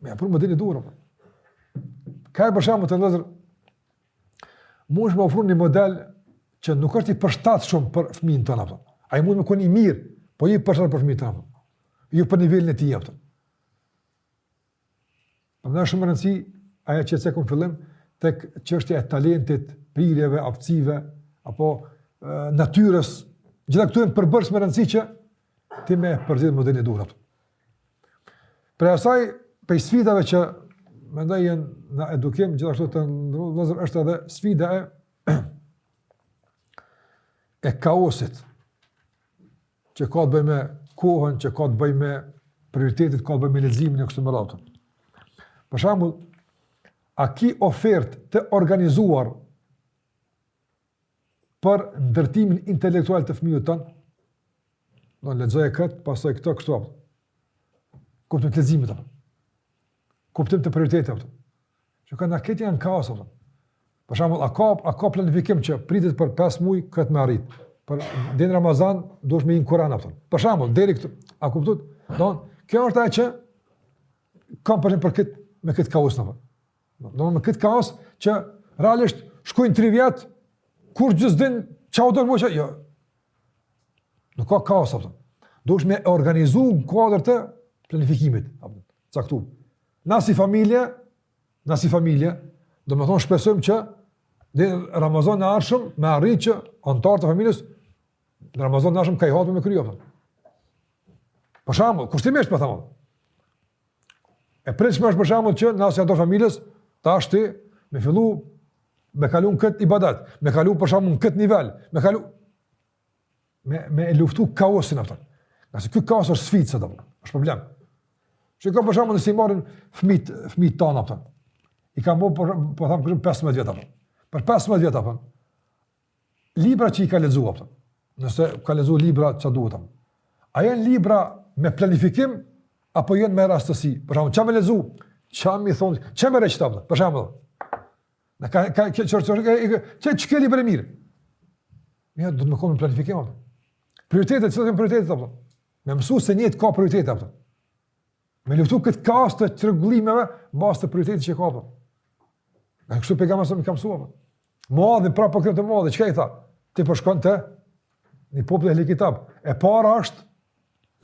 Me ia pru modelin e duhur, apo. Ka për shembull vëllezër, mundesh me ofru një model që nuk është i përshtatshëm për fëmijën tënd, a kupton. Ai mund me kon i mirë, po i përshtatë për fëmijën tënd, a kupton. Jo për nivelin e tij, a kupton. Prandaj shumë me rëndësi, ajo që e cekëm n'fillim, tek çështja e talentit, prirjeve, aftësive, apo e, natyrës, gjitha këto janë përbërës me rëndësi që ti me përzgjedh modelin e duhur. Prej asaj, prej sfidave që mendoj janë në edukim, gjithashtu të nderuar vëllezër është edhe sfida e e kaosit që ka të bëjë me kohën, që ka të bëjë me prioritetet, ka të bëjë me leximin e kështu me radhë. Për shembull, a ki ofertë të organizuar për ndërtimin intelektual të fëmijës tënd, lexoje këtë, pastaj këtë, kështu a kupton. Kuptim të leximit, a kupton. Kuptim të prioriteteve, a kupton. Që ka në këtë janë kaos, a kupton. Për shambull, a ka, a ka planifikim që pritet për 5 muaj këtë me arritë? Për deri n'Ramazan, duhesh me nxënë Kuran, a kupton. Për shambull, deri këtë, a kupton? Domethënë, kjo është ajo që kam për qëllim për këtë, me këtë kaos, a kupton. Domethënë këtë kaos që realisht shkojnë 3 vjet kurgjë s'din çka u do të jo. Nuk ka kaos apo. Duhet me organizu në kuadër të planifikimit të caktum. Na si familje, na si familje, domethënë shpresojmë që deri Ramazanin e ardhshëm me arrit që anëtar të familjes në Ramazanin e ardhshëm ka një hatme me kry. Për shembull, kushtimisht po thamë. E pritshme është për shembull që na si anëtarë t'familjes tash ti me fillu me kalu në kët ibadet, me kalu për shembull në kët nivel, me kalu me me luftu kaosin a kupton. Nëse ky kaos është sfidë sot apo, është problem. Çka për shembull nëse i marrim fëmijët, fëmijët tanë apo. I ka bërë po thom kështu 15 vjet apo. Për 15 vjet apo. Libra që i ka lexu apo. Nëse ka lexu libra çka duhet apo. A janë libra me planifikim apo janë me rastësi? Për shembull, çka me lexu? Çka me thon? Çka me rreth apo? Për shembull. Na ka ka që qort qort që çka ke libra mirë. Mirë, do të më kohë planifikim apo. Prioritetet, çfarë janë prioritetet apo? Me mësu se jeta ka prioritetet apo. Me luftu këtë kaos të çrregullimeve, bazë të prioritetit që ka për. Ne kështu pejgamberi sa na ka mësuar. Muadhin, pra për këtë Muadhin, çka i tha? Ti po shkon te një popull ehli kitab. E para është,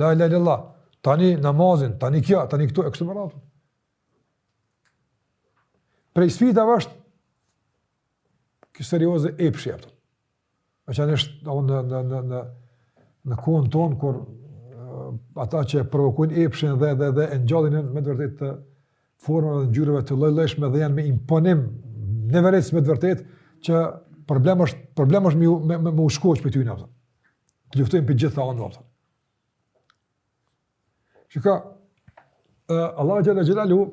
la ilahe il-lallah, tani namazin, tani kja, tani këtu, e kështu me radhë. Prej sfidave është, kjo serioze epshi apo. Veçanërisht do në në në në në kohën tonë kur ata që e provokojnë epshin dhe dhe dhe e ngjallin me të vërtetë të formave dhe ngjyrave të lloj-llojshme dhe janë me imponim neveritës me të vërtetë që problem është problem është me me, me, me u shkoq prej tyne. Të luftojnë prej gjithë anëve Çka, Allahu Xhel-le Xhelaluhu,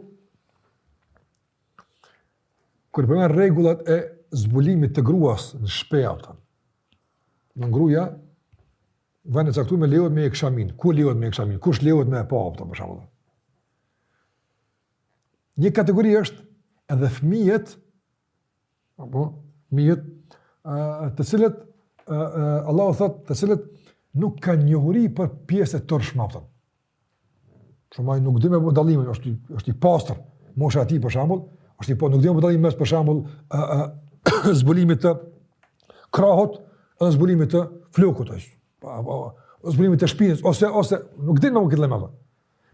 kur përmend regullat e zbulimit të gruas në shpi, apo, domethënë gruja, vende të caktume lejohet me hek shaminë, ku lejohet me hek shaminë, kush lejohet me e pa, apo, për shembull. Një kategori është edhe fëmijët Apo, fmijët, të cilët, Allahu thotë, të cilët nuk kanë njohuri për pjesët e turpshme, apo. Për shembull nuk din me ba dallimin, është, është i pastër, mosha e tij për shembull, është i po, nuk din me ba dallimin mes për shembull zbulimit të krahut edhe zbulimit të flokut, është, zbulimit të shpinës, ose, ose, nuk din me për këtë lëmi,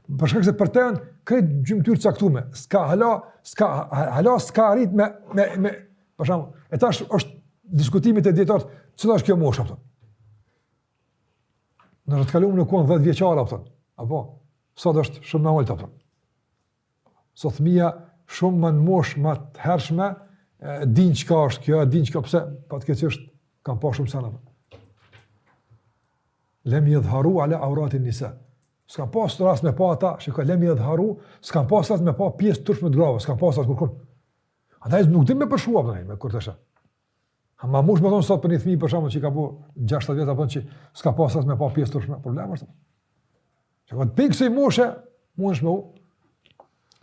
Për shkak se për të janë krejt gjymtyrë të caktume, s'ka hala, s'ka hala, s'ka arrit me me me për shkak. E tash është diskutimi te dijetarët, cila është kjo mosha apo? Në të kalumen ka qenë 10 vjeçar apo? Apo sot është shumë më e ulët apo? Sot fëmija shumë më në moshë më të hershme, din çka është kjo, din çka pse, fatkeqësisht kanë pa shumë sene. Lem jadhheru ala avratin nisa. S'kanë pas rast me pa ata, shikoj lem jadhheru, s'kanë pas rast me pa pjesë të turpshme të grave, s'kanë pas rast kurkun. Andaj nuk din me përshkru më me kur të sheh. Ama mush me thonë sot për një fmi për shembull që i ka bu 6 7 vjet apo që s'ka pas rast me pa pjesë të turpshme, problem është. Që prej ksaj moshe, mund është me u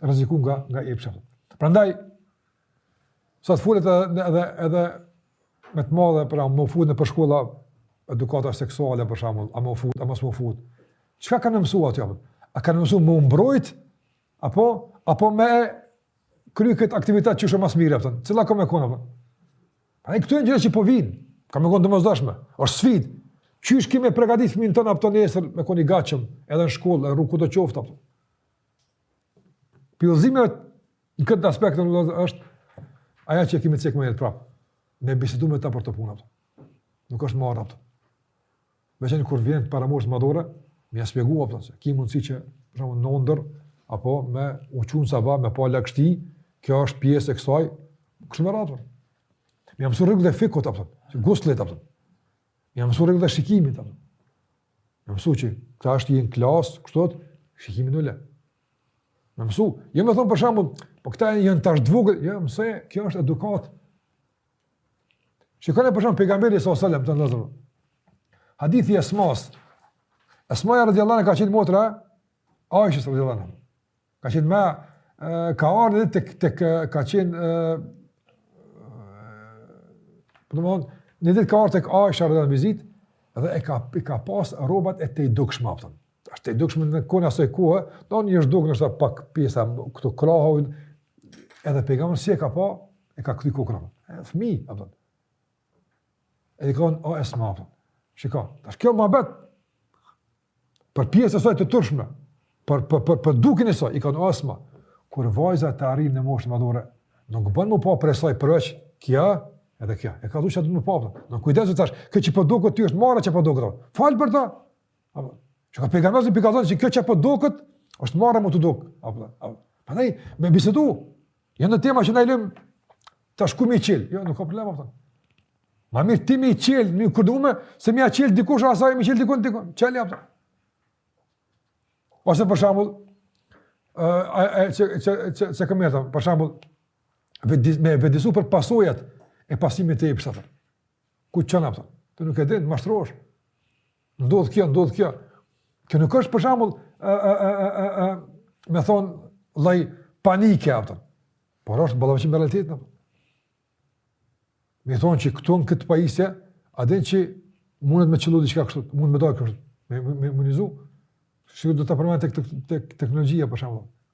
rreziku nga, nga epshet. Prandaj, Sot folet edhe, edhe, edhe me të madhe, pra, me fut nëpër shkolla edukata seksuale, për shembull, a me fut, a mos me fut. Çka ka me mësu atë, A ka me mësu me mbrojt, apo, apo me kry këtë aktivitet qysh ma së miri, a kupton. Cila ka me kon, a kupton. A i këtu e gjithë që po vinë, ka me konë të domosdoshme, është sfidë. Qysh ki me pregatit fëmin tonë a kupton nesër, me kon i gatshëm, edhe në shkollë, edhe rrugë të qoftë, a kupton. Propozimi në këtë aspekt vëllezër është ajo që kemi cekë më herët prapë. Me bisedu me ta për këto punë. Nuk është marre, a kupton. Veç kur vjen para moshës madhore, me ja shpjegu a kupton se ki mundësi që sheh në ëndërr, apo me u çu në sabah, me pa lagështi, kjo është pjesë e kësaj, s'është marre. Me ja mësu rregullat e fikut, a kupton, të guslit, a kupton. Ja mësu rregullat e shikimit a kupton. Ja mësu që këta është një klas, kështu thotë, shikimin ule. Ja mësu, jo me thon për shembull, po këta janë tash të vogël, jo, se, kjo është edukatë. Shikoni për shembull pejgamberin sallallahu alajhi wasallam të ndozur. Hadithi i Asmas. Asmaja radhiyallahu anha ka qenë motra e Aisha radhiyallahu anha. Ka qenë ma, ka ardhë edhe të këtë, ka qenë, për të mund, një ditë ka ardhë tek Aisha radhiyallahu anha vizitë, dhe e ka, i ka pas rrobat e tejdukshme, a kupton. Ashtë tejdukshme në kone asoj kohë, domethënë i është dukë noshta pak pjesa këtu krahu, edhe pejgamberi si e ka pa, e ka kthy kokën. Fëmi, a kupton. E i ka thonë, o Esma, a kupton. Shikon, tash kjo ma betë, për pjesë të saj të turpshme, për, për, për, për dukjen e saj, i ka thënë Asma, kur vajza të arrin në moshë madhore, nuk bën me u pa prej saj përveç, kjo, edhe kjo, e ka dhu që atë më pa, në kujdesu të tash, kjo që po duket është marre, që po duket falë për ta, apo, çka pejgamberi për i ka që kjo që po duket është marre me t'u dukë, apo, apo, pa me bisedu, Janë tema që na i lëmë tash ku me i çelë. Jo, nuk ka problem, a kupton. Ma mirë ti me i çelë, njëkur dume, se me ia çelë dikush, ose me i çelë dikun, dikun. Çelja, a kupton. Ose për shembull, çka me thënë, për shembull, me vetëdijesu për pasojat e pasimit e të epsheve. Ku çon, a kupton? Ti nuk e din, mashtrosh. Ndodh kjo, ndodh kjo. Kjo nuk është për shembull ë ë ë ë ë me thon lloj paniku a kupton. Por është ballafaqim me realitetin. Me thon që këtu në këtë pajisje, a din që mundet me qëllu diçka kështu, mund me dalë kështu, me imunizu, si do të përmend tek, tek, tek teknologjia për shembull,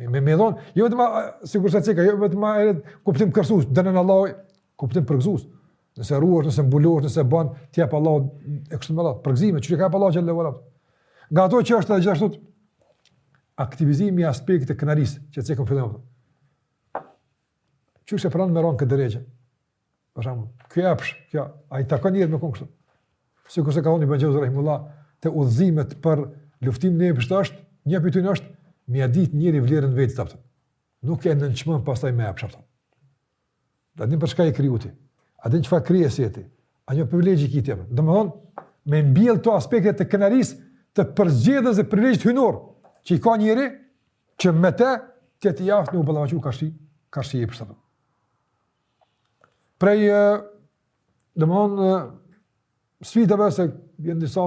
Me me me dhon, jo vetëm sigurisht atë që jo vetëm ai kuptim kërcënues, dënon Allahu, kuptim përgëzues. Nëse ruhesh, nëse mbulosh, nëse bën, t'jep Allahu e kështu me radhë, përgëzime, çu ka Allahu që lëvon. Nga ato që është gjithashtu aktivizimi i aspektit të krenarisë, që e cekëm n'fillim. Që s'e pranon me ra n'këtë derexhe. Për shembull, ky epsh, kjo, a i takon njerit me kon kështu? Sikurse ka thonë Ibn Xhauzi rahimehullah, te udhëzimet për luftimin e epshit është, një prej tyre është, me ia ditë njeri vlerën vetes t'vet. Nuk e nënçmon pastaj me epsh atë. A din për çka je kriju ti. A din çfarë krijese je ti? A një privilegj i kitë tjetër. Domthon, me mbjell kto aspekte të krenarisë, të përzgjedhjes e privilegjit hyjnor, që i ka njeri që me të të të jaftë në u balavacu ka shi, ka shi e pështëtë. Prej, domethonë, sfidave se janë disa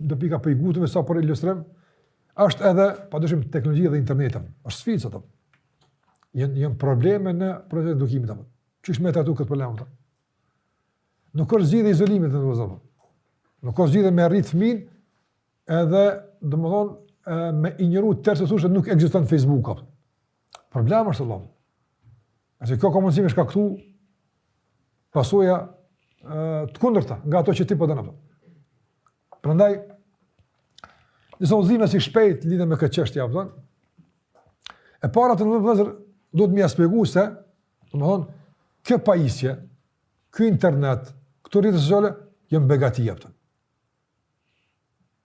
do pika për i gutëve, sa për ilustrim, është edhe, pa dyshim, teknologjia dhe interneti. është sfidë, kupton. Jon, jon probleme në procesin e edukimit, kupton. Qysh me trajtu këtë problem, kupton. Nuk është zgjidhje izolimi, kupton, kupton. Nuk është zgjidhje me rritë fmijën, edhe, domethonë, me injoru tërësisht se nuk ekziston Facebook, kupton. Problem është vlla. E kjo ka mundësi me shkaktu pasoja të kundërta nga ato që ti po don. Prandaj disa udhëzime si shpejt lidhje me këtë çështje, a kupton, e para të nderum vllezër, duhet me ia shpjegu se, domethonë, kjo pajisje, ky internet, këto rrjetet sociale, jon begati, a kupton.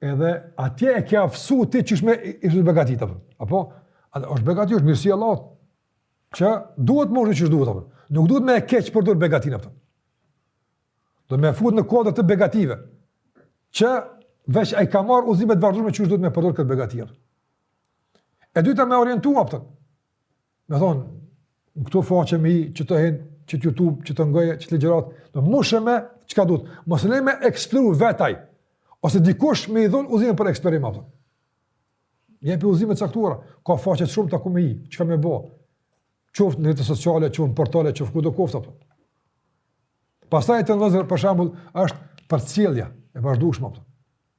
Edhe atje e ke aftësu ti qysh me i shfrytëzu begatitë, kupton. Apo? Ajo është begati, është mirësi e Allahut, që duhet me shfrytëzu qysh duhet, kupton. Nuk duhet me e keqpërdor begatinë, kupton. Duhet me fut në kuadër të begative, që veç ai ka marrë udhëzimet e vazhdushme qysh duhet me përdor këtë begati. E dyta me orientu, kupton. Me thonë, në këto faqe me hi, që të hen, që të YouTube, që të ngëje, që të ligjërata, në mushë me, çka duhet, mos e le me eksploru vet ai, ose dikush me i dhonë udhëzime për eksplorim, kupton. Jepi udhëzime t'caktuara, ka faqet shumë të ku me hi, çka me bo, qoftë në rrjete sociale, qoftë në portale, qoftë kudo qoftë, kupton. Pastaj të nderum vllezër, për shembull, është përcjellja e vazhdushme, kupton.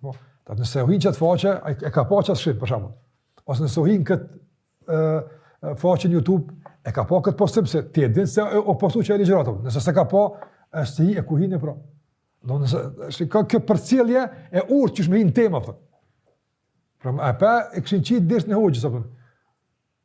Apo, ta të nëse u hin qatë faqe, e ka pa qat shkrim, për shembull. Ose nëse u hin këtë faqe në Youtube, e ka pa këtë postim, se ti e din se o postu qajo ligjëratë. Nëse s'e ka pa, e si e ku hin e pra. Domethonë, shqip, ka kjo përcjellje e urtë qysh me hi n'tema, kupton. Pra, e pa, e ke ni qit ders të hoxhës, kupton.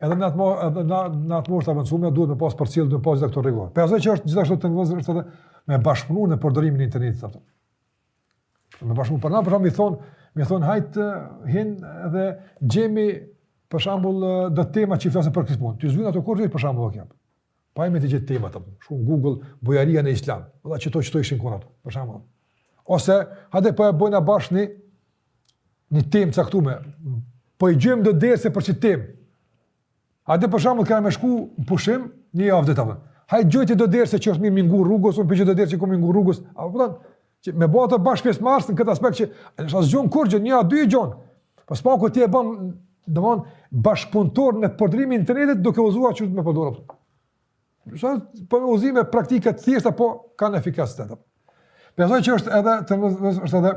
Edhe në atë edhe në në atë moshë të avancume duhet me pas përcjellje me pas këto rregulla. Prej asaj që është gjithashtu të ngozur është edhe me bashkëpunu në përdorimin e internetit a kupton. Me bashkëpunu për na për shembull i thon, me i thon hajt hin dhe gjemi për shembull do tema që flasin për këtë punë. Ti zgjidh ato kurrë për shembull kjo. Pa me të gjithë temat apo. Shku në Google bujaria në Islam. Valla çto çto ishin kur ato. Për shembull. Ose hajde po e bojna bashkë një temë të caktume. Po i gjejmë do derse për qit temë. Hajde për shembull kena me shku në pushim një javë ditë a kupton. Hajde gjoj ti do derse që është mirë me i ngu rrugës, unë po gjoj do derse që kom me i ngu rrugës. A po kupton Që me u bo ata bashkëpjesëmarrës në këtë aspekt që është s'gjon kurgjo, një a dy i gjon. Po së paku ti e bën, domethënë, bashkëpunëtor në përdorimin e internetit duke e udhëzu qysh me përdor. Sa po udhëzime praktike të thjeshta po kanë efikasitet. Besoj që është edhe të është edhe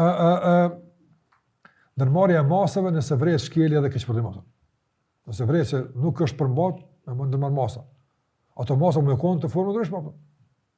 ë ë ë ndërmarrja e masave nëse vren shkelje dhe keqpërdorim a kupton. Nëse vren se nuk është përmbajt, me ndërmarr masa. Ato masa me kanë të formë ndryshme a kupton.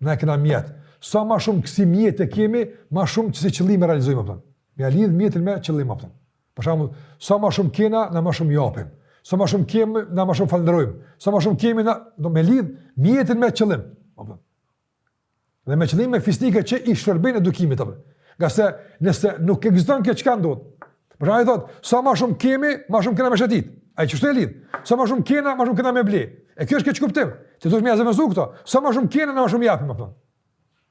Na e kena mjet. Sa ma shumë kësi mjete kemi, ma shumë qësi qëllime realizojmë, a kupton. Me e lidhë mjetin me qëllime, a kupton. Për shembull, sa ma shumë kena, na ma shumë japim. Sa ma shumë kemi, na ma shumë falënderojmë. Sa ma shumë kemi, na... Do me lidhë mjetin me qëllim. A kupton. Dhe me qëllime fisnike që i shërbin edukimit, a kupton. Ngase, nëse nuk ekziston kjo çka ndodh, Për shembull thot, sa më shumë kemi, më shumë kena me shëtit. Ai qishtu e lidh. Sa më shumë kena, më shumë kena me ble. E kjo është keqkuptim. Ti duhet me ja zëvendësu këto. Sa më shumë kena, më shumë japim a kupton.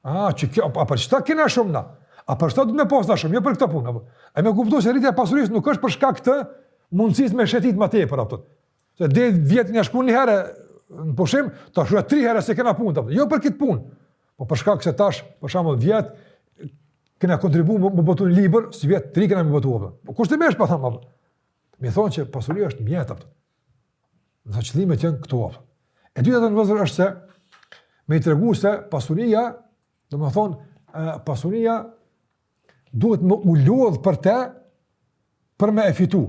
Ah, çka kjo, apo për çka kena shumë na? A për çka do të me pas ma shumë, jo për këtë punë a kupton. Ai me kuptu se rritja e pasurisë nuk është për shkak të mundësisë me shëtit më tepër a kupton. Se deri vjet jena shku një herë në pushim, tash shkojmë tri herë se kena punë, a kupton, jo për këtë punë, po për shkak se tash, për shembull vjet, kena kontribu me, me botu një libër, sivjet tri kena me botu a kupton. Po kushtimisht po thom, a kupton. Me i thonë që pasuria është mjet, a kupton. Dhe qëllimet janë këto, a kupton. E dyta të në vëzër është se, me i tregu se pasuria, domethënë, pasuria Duhet me u lodhë për te, për me e fitu.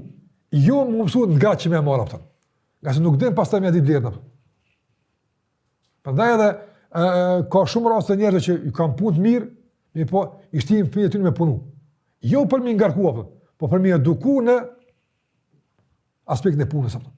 Jo me u mësu n'gatshme me e marrë, a kupton. Ngase nuk din pastaj me e ditë vlerën, a kupton. Prandaj edhe, e, ka shumë rrasë të njerëve që i kam punë të mirë, mi po, i shtim për një të një me punu. Jo për me i ngarku, a kupton, po për me i eduku në aspektin e punës, a kupton.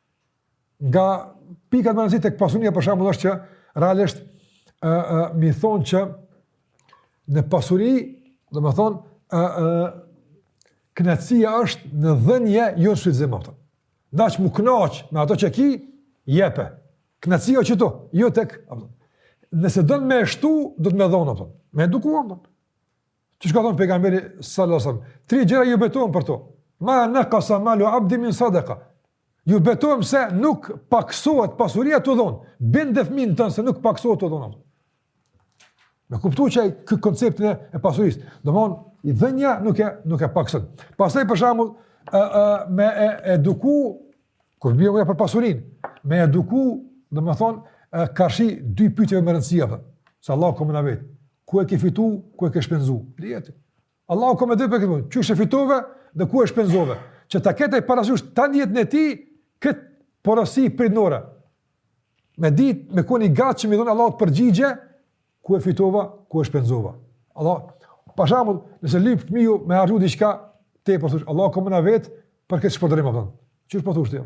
Nga pikat me rëndësi tek pasuria për shembull është që realisht ë ë me i thon që në pasuri, domethënë ë ë kënaqësia është në dhënie jo në shfrytëzim a kupton. N'daç me u kënaq me ato që ki, jepe. Kënaqësia qitu, jo tek a kupton. Nëse don me e shtu, do të me dhon a kupton. Me eduku a kupton. Çka ka thonë pejgamberi sallasëm? Tri gjera ju betohem për to. Ma nekasa malu abdi min sadeka. Ju betohem se nuk paksohet pasuria tu dhonë. Bind dhe fmin tënd se nuk paksohet tu dhonë. Me kuptu qe këtë konceptin e pasurisë. Domethonë, i dhenja nuk e, nuk e pakson. Pastaj për shembull, e, e, me eduku Kur bie goja për pasurinë, me eduku, domethonë, karshi dy pyetjeve me rëndësi apo. Se Allahu ka me na vet. Ku e ke fitu, ku e ke shpenzu? Dihet. Allahu ka më dy pyetje, ku e fitove dhe ku e shpenzove? Që ta ketë parasysh tanë jetën e tij kët porosi prindore. Me dit, me kon i gatshëm me i dhon Allahut përgjigje Ku e fitova, ku e shpenzova. Allah, për shembull, nëse lyp fëmiu me harxhu diçka, ti po thush, Allah ka me na vet për këtë shpërdorim apo. Qysh po thush ti?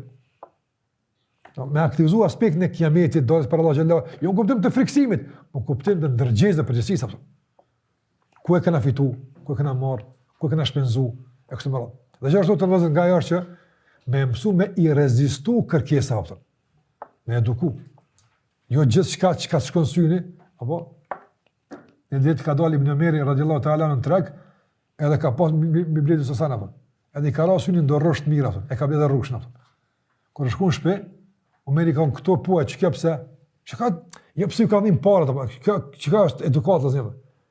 Domethonë me aktivizu aspektin e kiametit, domethonë për Allah xhalla, jo kuptim të friksimit, po kuptim të ndërgjegjes dhe përgjegjësisë apo. Ku e kena fitu, ku e kena marr, ku e kena shpenzu e kështu me radhë. Dhe gjithashtu vllazën nga ajo që me mësu me i rezistu kërkesave apo. Me eduku. Jo gjithçka çka të shkon syni, apo, një ditë ka dal Ibni Omeri, radiallahu ta'ala anhu në treg, edhe ka pas me ble disa sene, edhe i ka ra syni n'do rrush t'mirë, apo, e ka ble edhe rrushin. Kur ka shku n'shpi, Umeri ka unë këto pua, çka jo pse, çka, jo pse i ka dhimb parat, apo, çka është edukata, apo,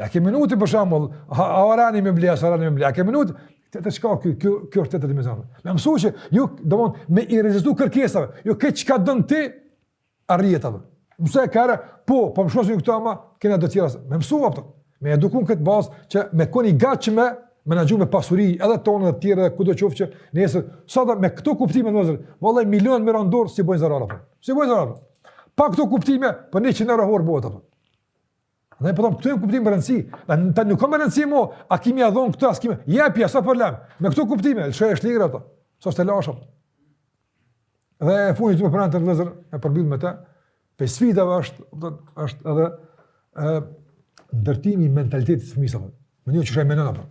A ke menu ti për shembull, a rrnon i me ble, a s'rrnon i me ble, a ke menu ti? Të të shka, kjo, kjo, kjo është tjetër dimension. Me mësu që, jo, domethon, me i rezistu kërkesave, jo krejt çka don ti, arrihet atë. Mësu e kërë, po, po më shkon syni te kjo ama, kena do tjera, me mësu apëtë, me eduku n'këtë bazë, që me kon i gatshëm, me menaxhu me pasuri, edhe tonë dhe tjere, ku do qofë që nesër, sa da, me këto kuptime nesër, vallahi, milion me ra n'dorë, s'i bojnë zarar, s'i bojnë zarar, pa këto kuptime, për po njëqind euro hor bëhet, Ne po them këto kuptime rëndësi. Tash tash nuk ka rëndësi më, a ki me ia dhon këto a s'ki me. Jepja s'ka problem. Me këto kuptime, lëshoja shlirë ato. Sa të lashëm. Dhe e fundit që më pranë të vllazën, e përbyllë me te, prej sfidave është, është edhe e, ndërtimi i mentalitetit të fëmisë, mënyra qysh ai menon, apo.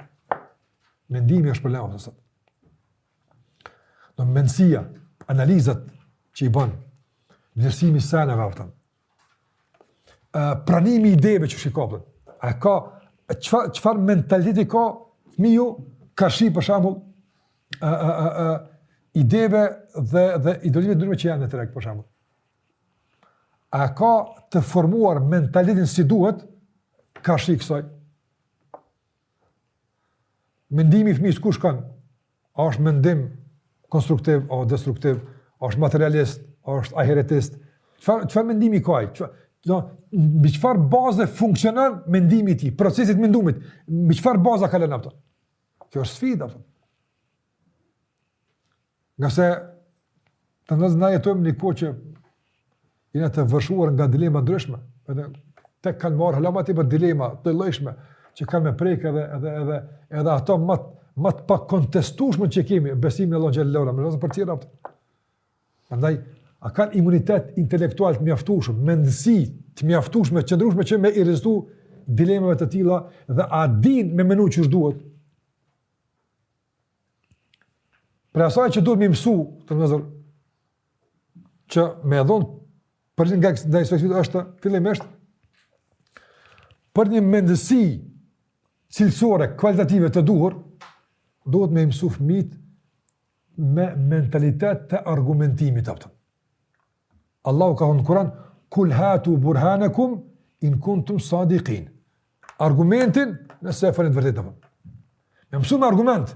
mendimi është problem, të sotit. Në mendësia, analizat që i bënë, vlerësimi i seneve, apo. pranimi i ideve qysh i kapen. A ka çfar çfar mentaliteti ka fëmiu karshi për shembull ë ë ë ë ideve dhe dhe ideologjive t'ndryshme që janë në treg për shembull. A ka të formuar mentalitetin si duhet karshi kësaj? Mendimi i fëmijës ku shkon? A është mendim konstruktiv apo destruktiv? A është materialist, a është ahiretist? Çfarë çfarë mendimi ka ai? Çfarë do mbi çfarë baze funksionon mendimi i tij, procesi i mendimit? Mbi çfarë baza kalon ato? Kjo është sfida. Apo. Nëse do, na jetojmë një kohë që Jena të vërshuar nga dilema të ndryshme, edhe tek kanë me ardh hala më tepër dilema të llojshme që kanë me prek edhe edhe edhe edhe ato ma ma të pakontestueshme që kemi besimin në Allah xhele ue ala, më vjen për të thënë. Prandaj a kanë imunitet intelektual të mjaftueshëm, mendësi të mjaftueshme, të qëndrueshme që me i rezistu dilemave të tilla dhe a din me menu qysh duhet. Pra ajo që duhet me mësu, të më që me dhon përgjigje kësaj sfide është fillimisht për një mendësi cilësore kvalitative të duhur duhet me i mësu fëmijt me mentalitet të argumentimit apo Allahu ka thon në Kur'an kul hatu burhanakum in kuntum sadiqin argumentin nëse e flitni të vërtetën apo me mësu me argument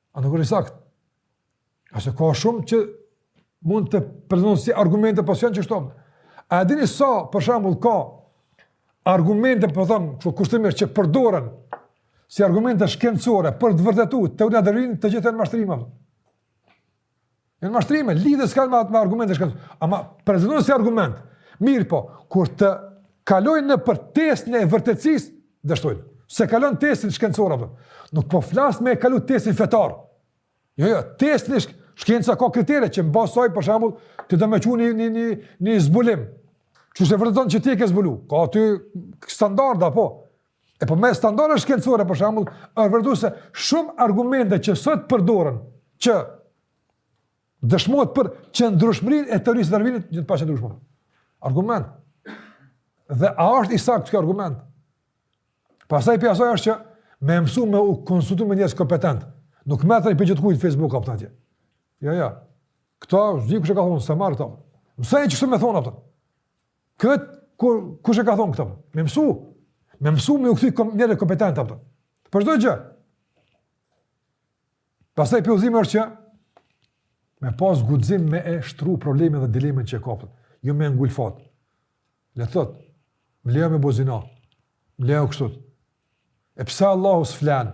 A nuk është i saktë? A se ka shumë që mund të prezantohen si argumente, po s'jan ashtu. A e dini sa për shembull ka argumente, po thom, kështu kushtimisht që përdoren si argumente shkencore për të vërtetuar teorinë e Darwinit, të gjitha janë mashtrime. Janë mashtrime, lidhe s'kanë me, me argumente s'kanë, ama prezentohen si argument. Mirëpo, kur të kalojnë nëpër testin e vërtetësisë, dështojnë. S'e kalon testin shkencor, apo. Nuk po flas me e kalu testin fetar. Jo, jo, testin e, shkenca ka kritere që në bazë saj, për shembull, ti do me qit një, një, një, një zbulim. Qysh e vërteton që ti e ke zbulu. Ka aty standarde, apo. E po me standarde shkencore, për shembull, është vërtetu se shumë argumente që sot përdoren që dëshmohet për qëndrueshmërinë e teorisë së Darvinit, gjithë të paqëndrueshme. Argument. Dhe a është i saktë ky argument? Pastaj përveç asaj është që me mësu me u konsultu me njerëz kompetent. Nuk me dëgju prej gjithkujt Facebook, apo atje. Jo, jo. Këta, s'di kush e ka thonë, s'e marr këta. Mësoje që me thonë, apo. Kët ku, kush e ka thon këto? Me mësu. Me mësu me u kthy kah njerëz kompetent apo. Për çdo gjë. Pastaj po ashtu është që me pas guxim me e shtru problemin dhe dilemën që ka. Jo me e ngulfat. Le të thot, më lejo me bozina. Më lejo kështu. E pse Allahu s'flan?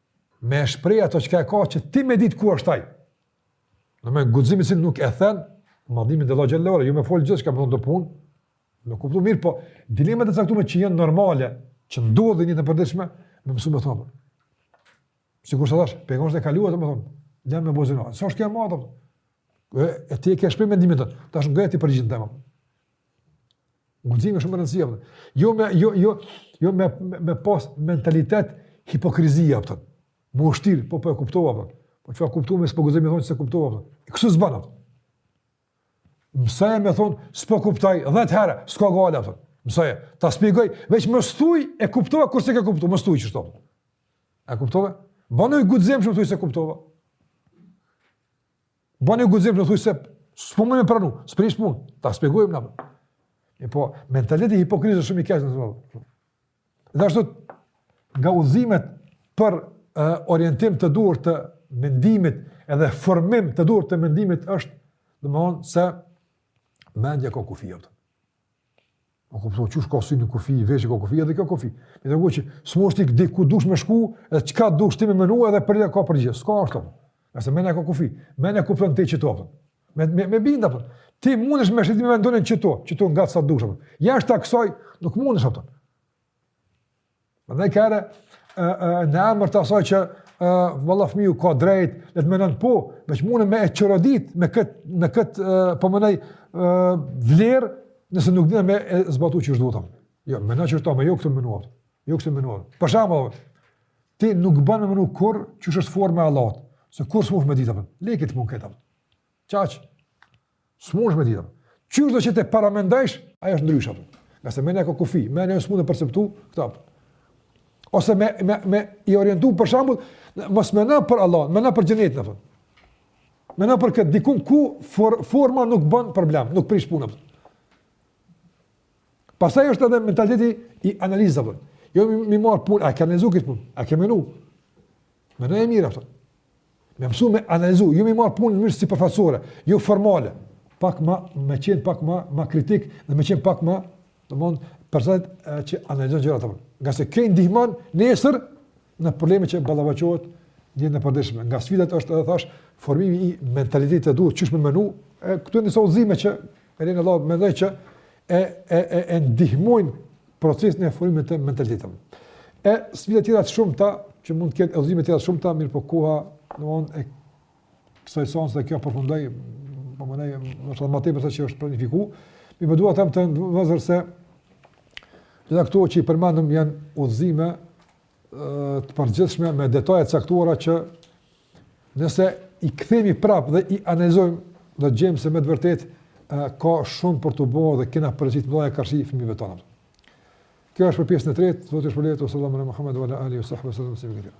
Me shpreh ato qka e ka që ti me ditë ku është ai. Në me guximi i cili nuk e then, madhërimin ndaj Allahut Gjellore, jo me folë gjithë qka më thonë të punë, me kuptu mirë, po dilemet e caktume që janë normale, që ndodhin në jetë të përditshme, me mësu me thonë. Si kur së dhash, pejgamberi e kaluat, më thonë, jam me bozina. Sa është kjo e madhe? E ti e ke shpreh mendimin tënd. Tash ngoje ti përgjigjen teme. Guximi është shumë i rëndësishëm. Jo me jo jo jo me me pas mentalitet hipokrizia apo. Mu shtir, po po e kuptova apo. Po çfarë kuptuam s'po guxon me thonë s'e kuptova apo. Kështu s'bën apo. Mësoje me thonë, s'po kuptoj 10 herë, s'ka gajle apo. Mësoj, ta shpjegoj, veç mos thuj e kuptova kur s'e ke kuptu, mos thuj qashtu. A kuptova? Banu guximshëm thuj s'e kuptova. Bani guxim e thuj se s'po muj me pranu, s'prish punë, ta spjegojmë na. E po, mentaliteti i hipokrizisë shumë i keq në zonë. Dhe ashtu nga udhëzimet për uh, orientim të duhur të mendimit edhe formim të duhur të mendimit është, domthon se mendja ka kufijë. Me kuptu, qysh ka syni kufi, veshi ka kufi, edhe kjo ka kufi. Në të që, s'mundesh ti këdi ku dush me shku, edhe qka dush ti me menu, edhe për një ka përgjigje, s'ka është, apo. Ngase mendja ka kufi, mendja kupton qeto, apo. Me, me, me bind, apo. Ti mundesh me shëtit me mendime qeto, qeto nga të sa dush, apo. Jashtë kësaj, nuk mundesh, apo. Mandej kaherë, në emër të asaj që valla fëmiu ka drejt, le të mendon po, veç mundë me e çorodit me kët me kët po më ndaj vler, nëse nuk dinë me e zbatu qysh duhet. Jo, menoj qeto me jo këtë mënuar. Jo këtë mënuar. Për shembull, ti nuk bën me menu kurr qysh është forma e Allahut. Se kurr s'mund me ditë apo. Lekë të mund këta. Qaq. S'mundesh me ditë. Qysh do që të paramendojsh, ajo është ndryshe apo. Ngase mendja ka kufi, mendja s'mund të perceptu këtë apo. Ose me me me i orientu për shembull, mos meno për Allah, meno për xhenetin apo. Meno për këtë dikun ku for, forma nuk bën problem, nuk prish punën. Pastaj është edhe mentaliteti i analizave. Jo m'i, m'i marr punë, a ke analizu këtë punë, a ke menu. Meno mirë, apo. Me mësu me analizu, jo jo m'i marrë punët në mënyrë sipërfaqësore, jo jo formale, pak ma, me qenë pak ma, ma kritik, dhe me qenë pak ma, domethënë, person që analizon gjërat apo. Ngase kjo i ndihmon nesër në probleme që ballafaqohet në jetën e përditshme. Nga sfidat është edhe thash, formimi i mentalitetit të duhur, qysh me menu, e këto janë disa udhëzime që Me lejen e Allahut, mendoj që e, e, e, e ndihmojnë procesin e formimit të mentalitetit. E sfida tjera të shumta që mund të ketë udhëzime tjera të shumta, mirëpo koha, domthonë e kësaj seance dhe kjo përfundoi, po më nej, domethonë më tepër se që është planifikuar. Mirëpo dua të them vëllezër se gjitha këto që i përmendëm janë udhëzime të përgjithshme me detaje të caktuara që nëse i kthemi prap dhe i analizojmë do të gjejmë se me të vërtet ka shumë për t'u bo dhe kena përgjegjësi t'mdhaja karshi fëmijëve tanë. Kjo është për pjesën e tretë, Zoti ju shpërbleftë, wa sallallahu ala Muhammed, wa ala alihi, wa sahbihi, wa sallam, si më gëllirë.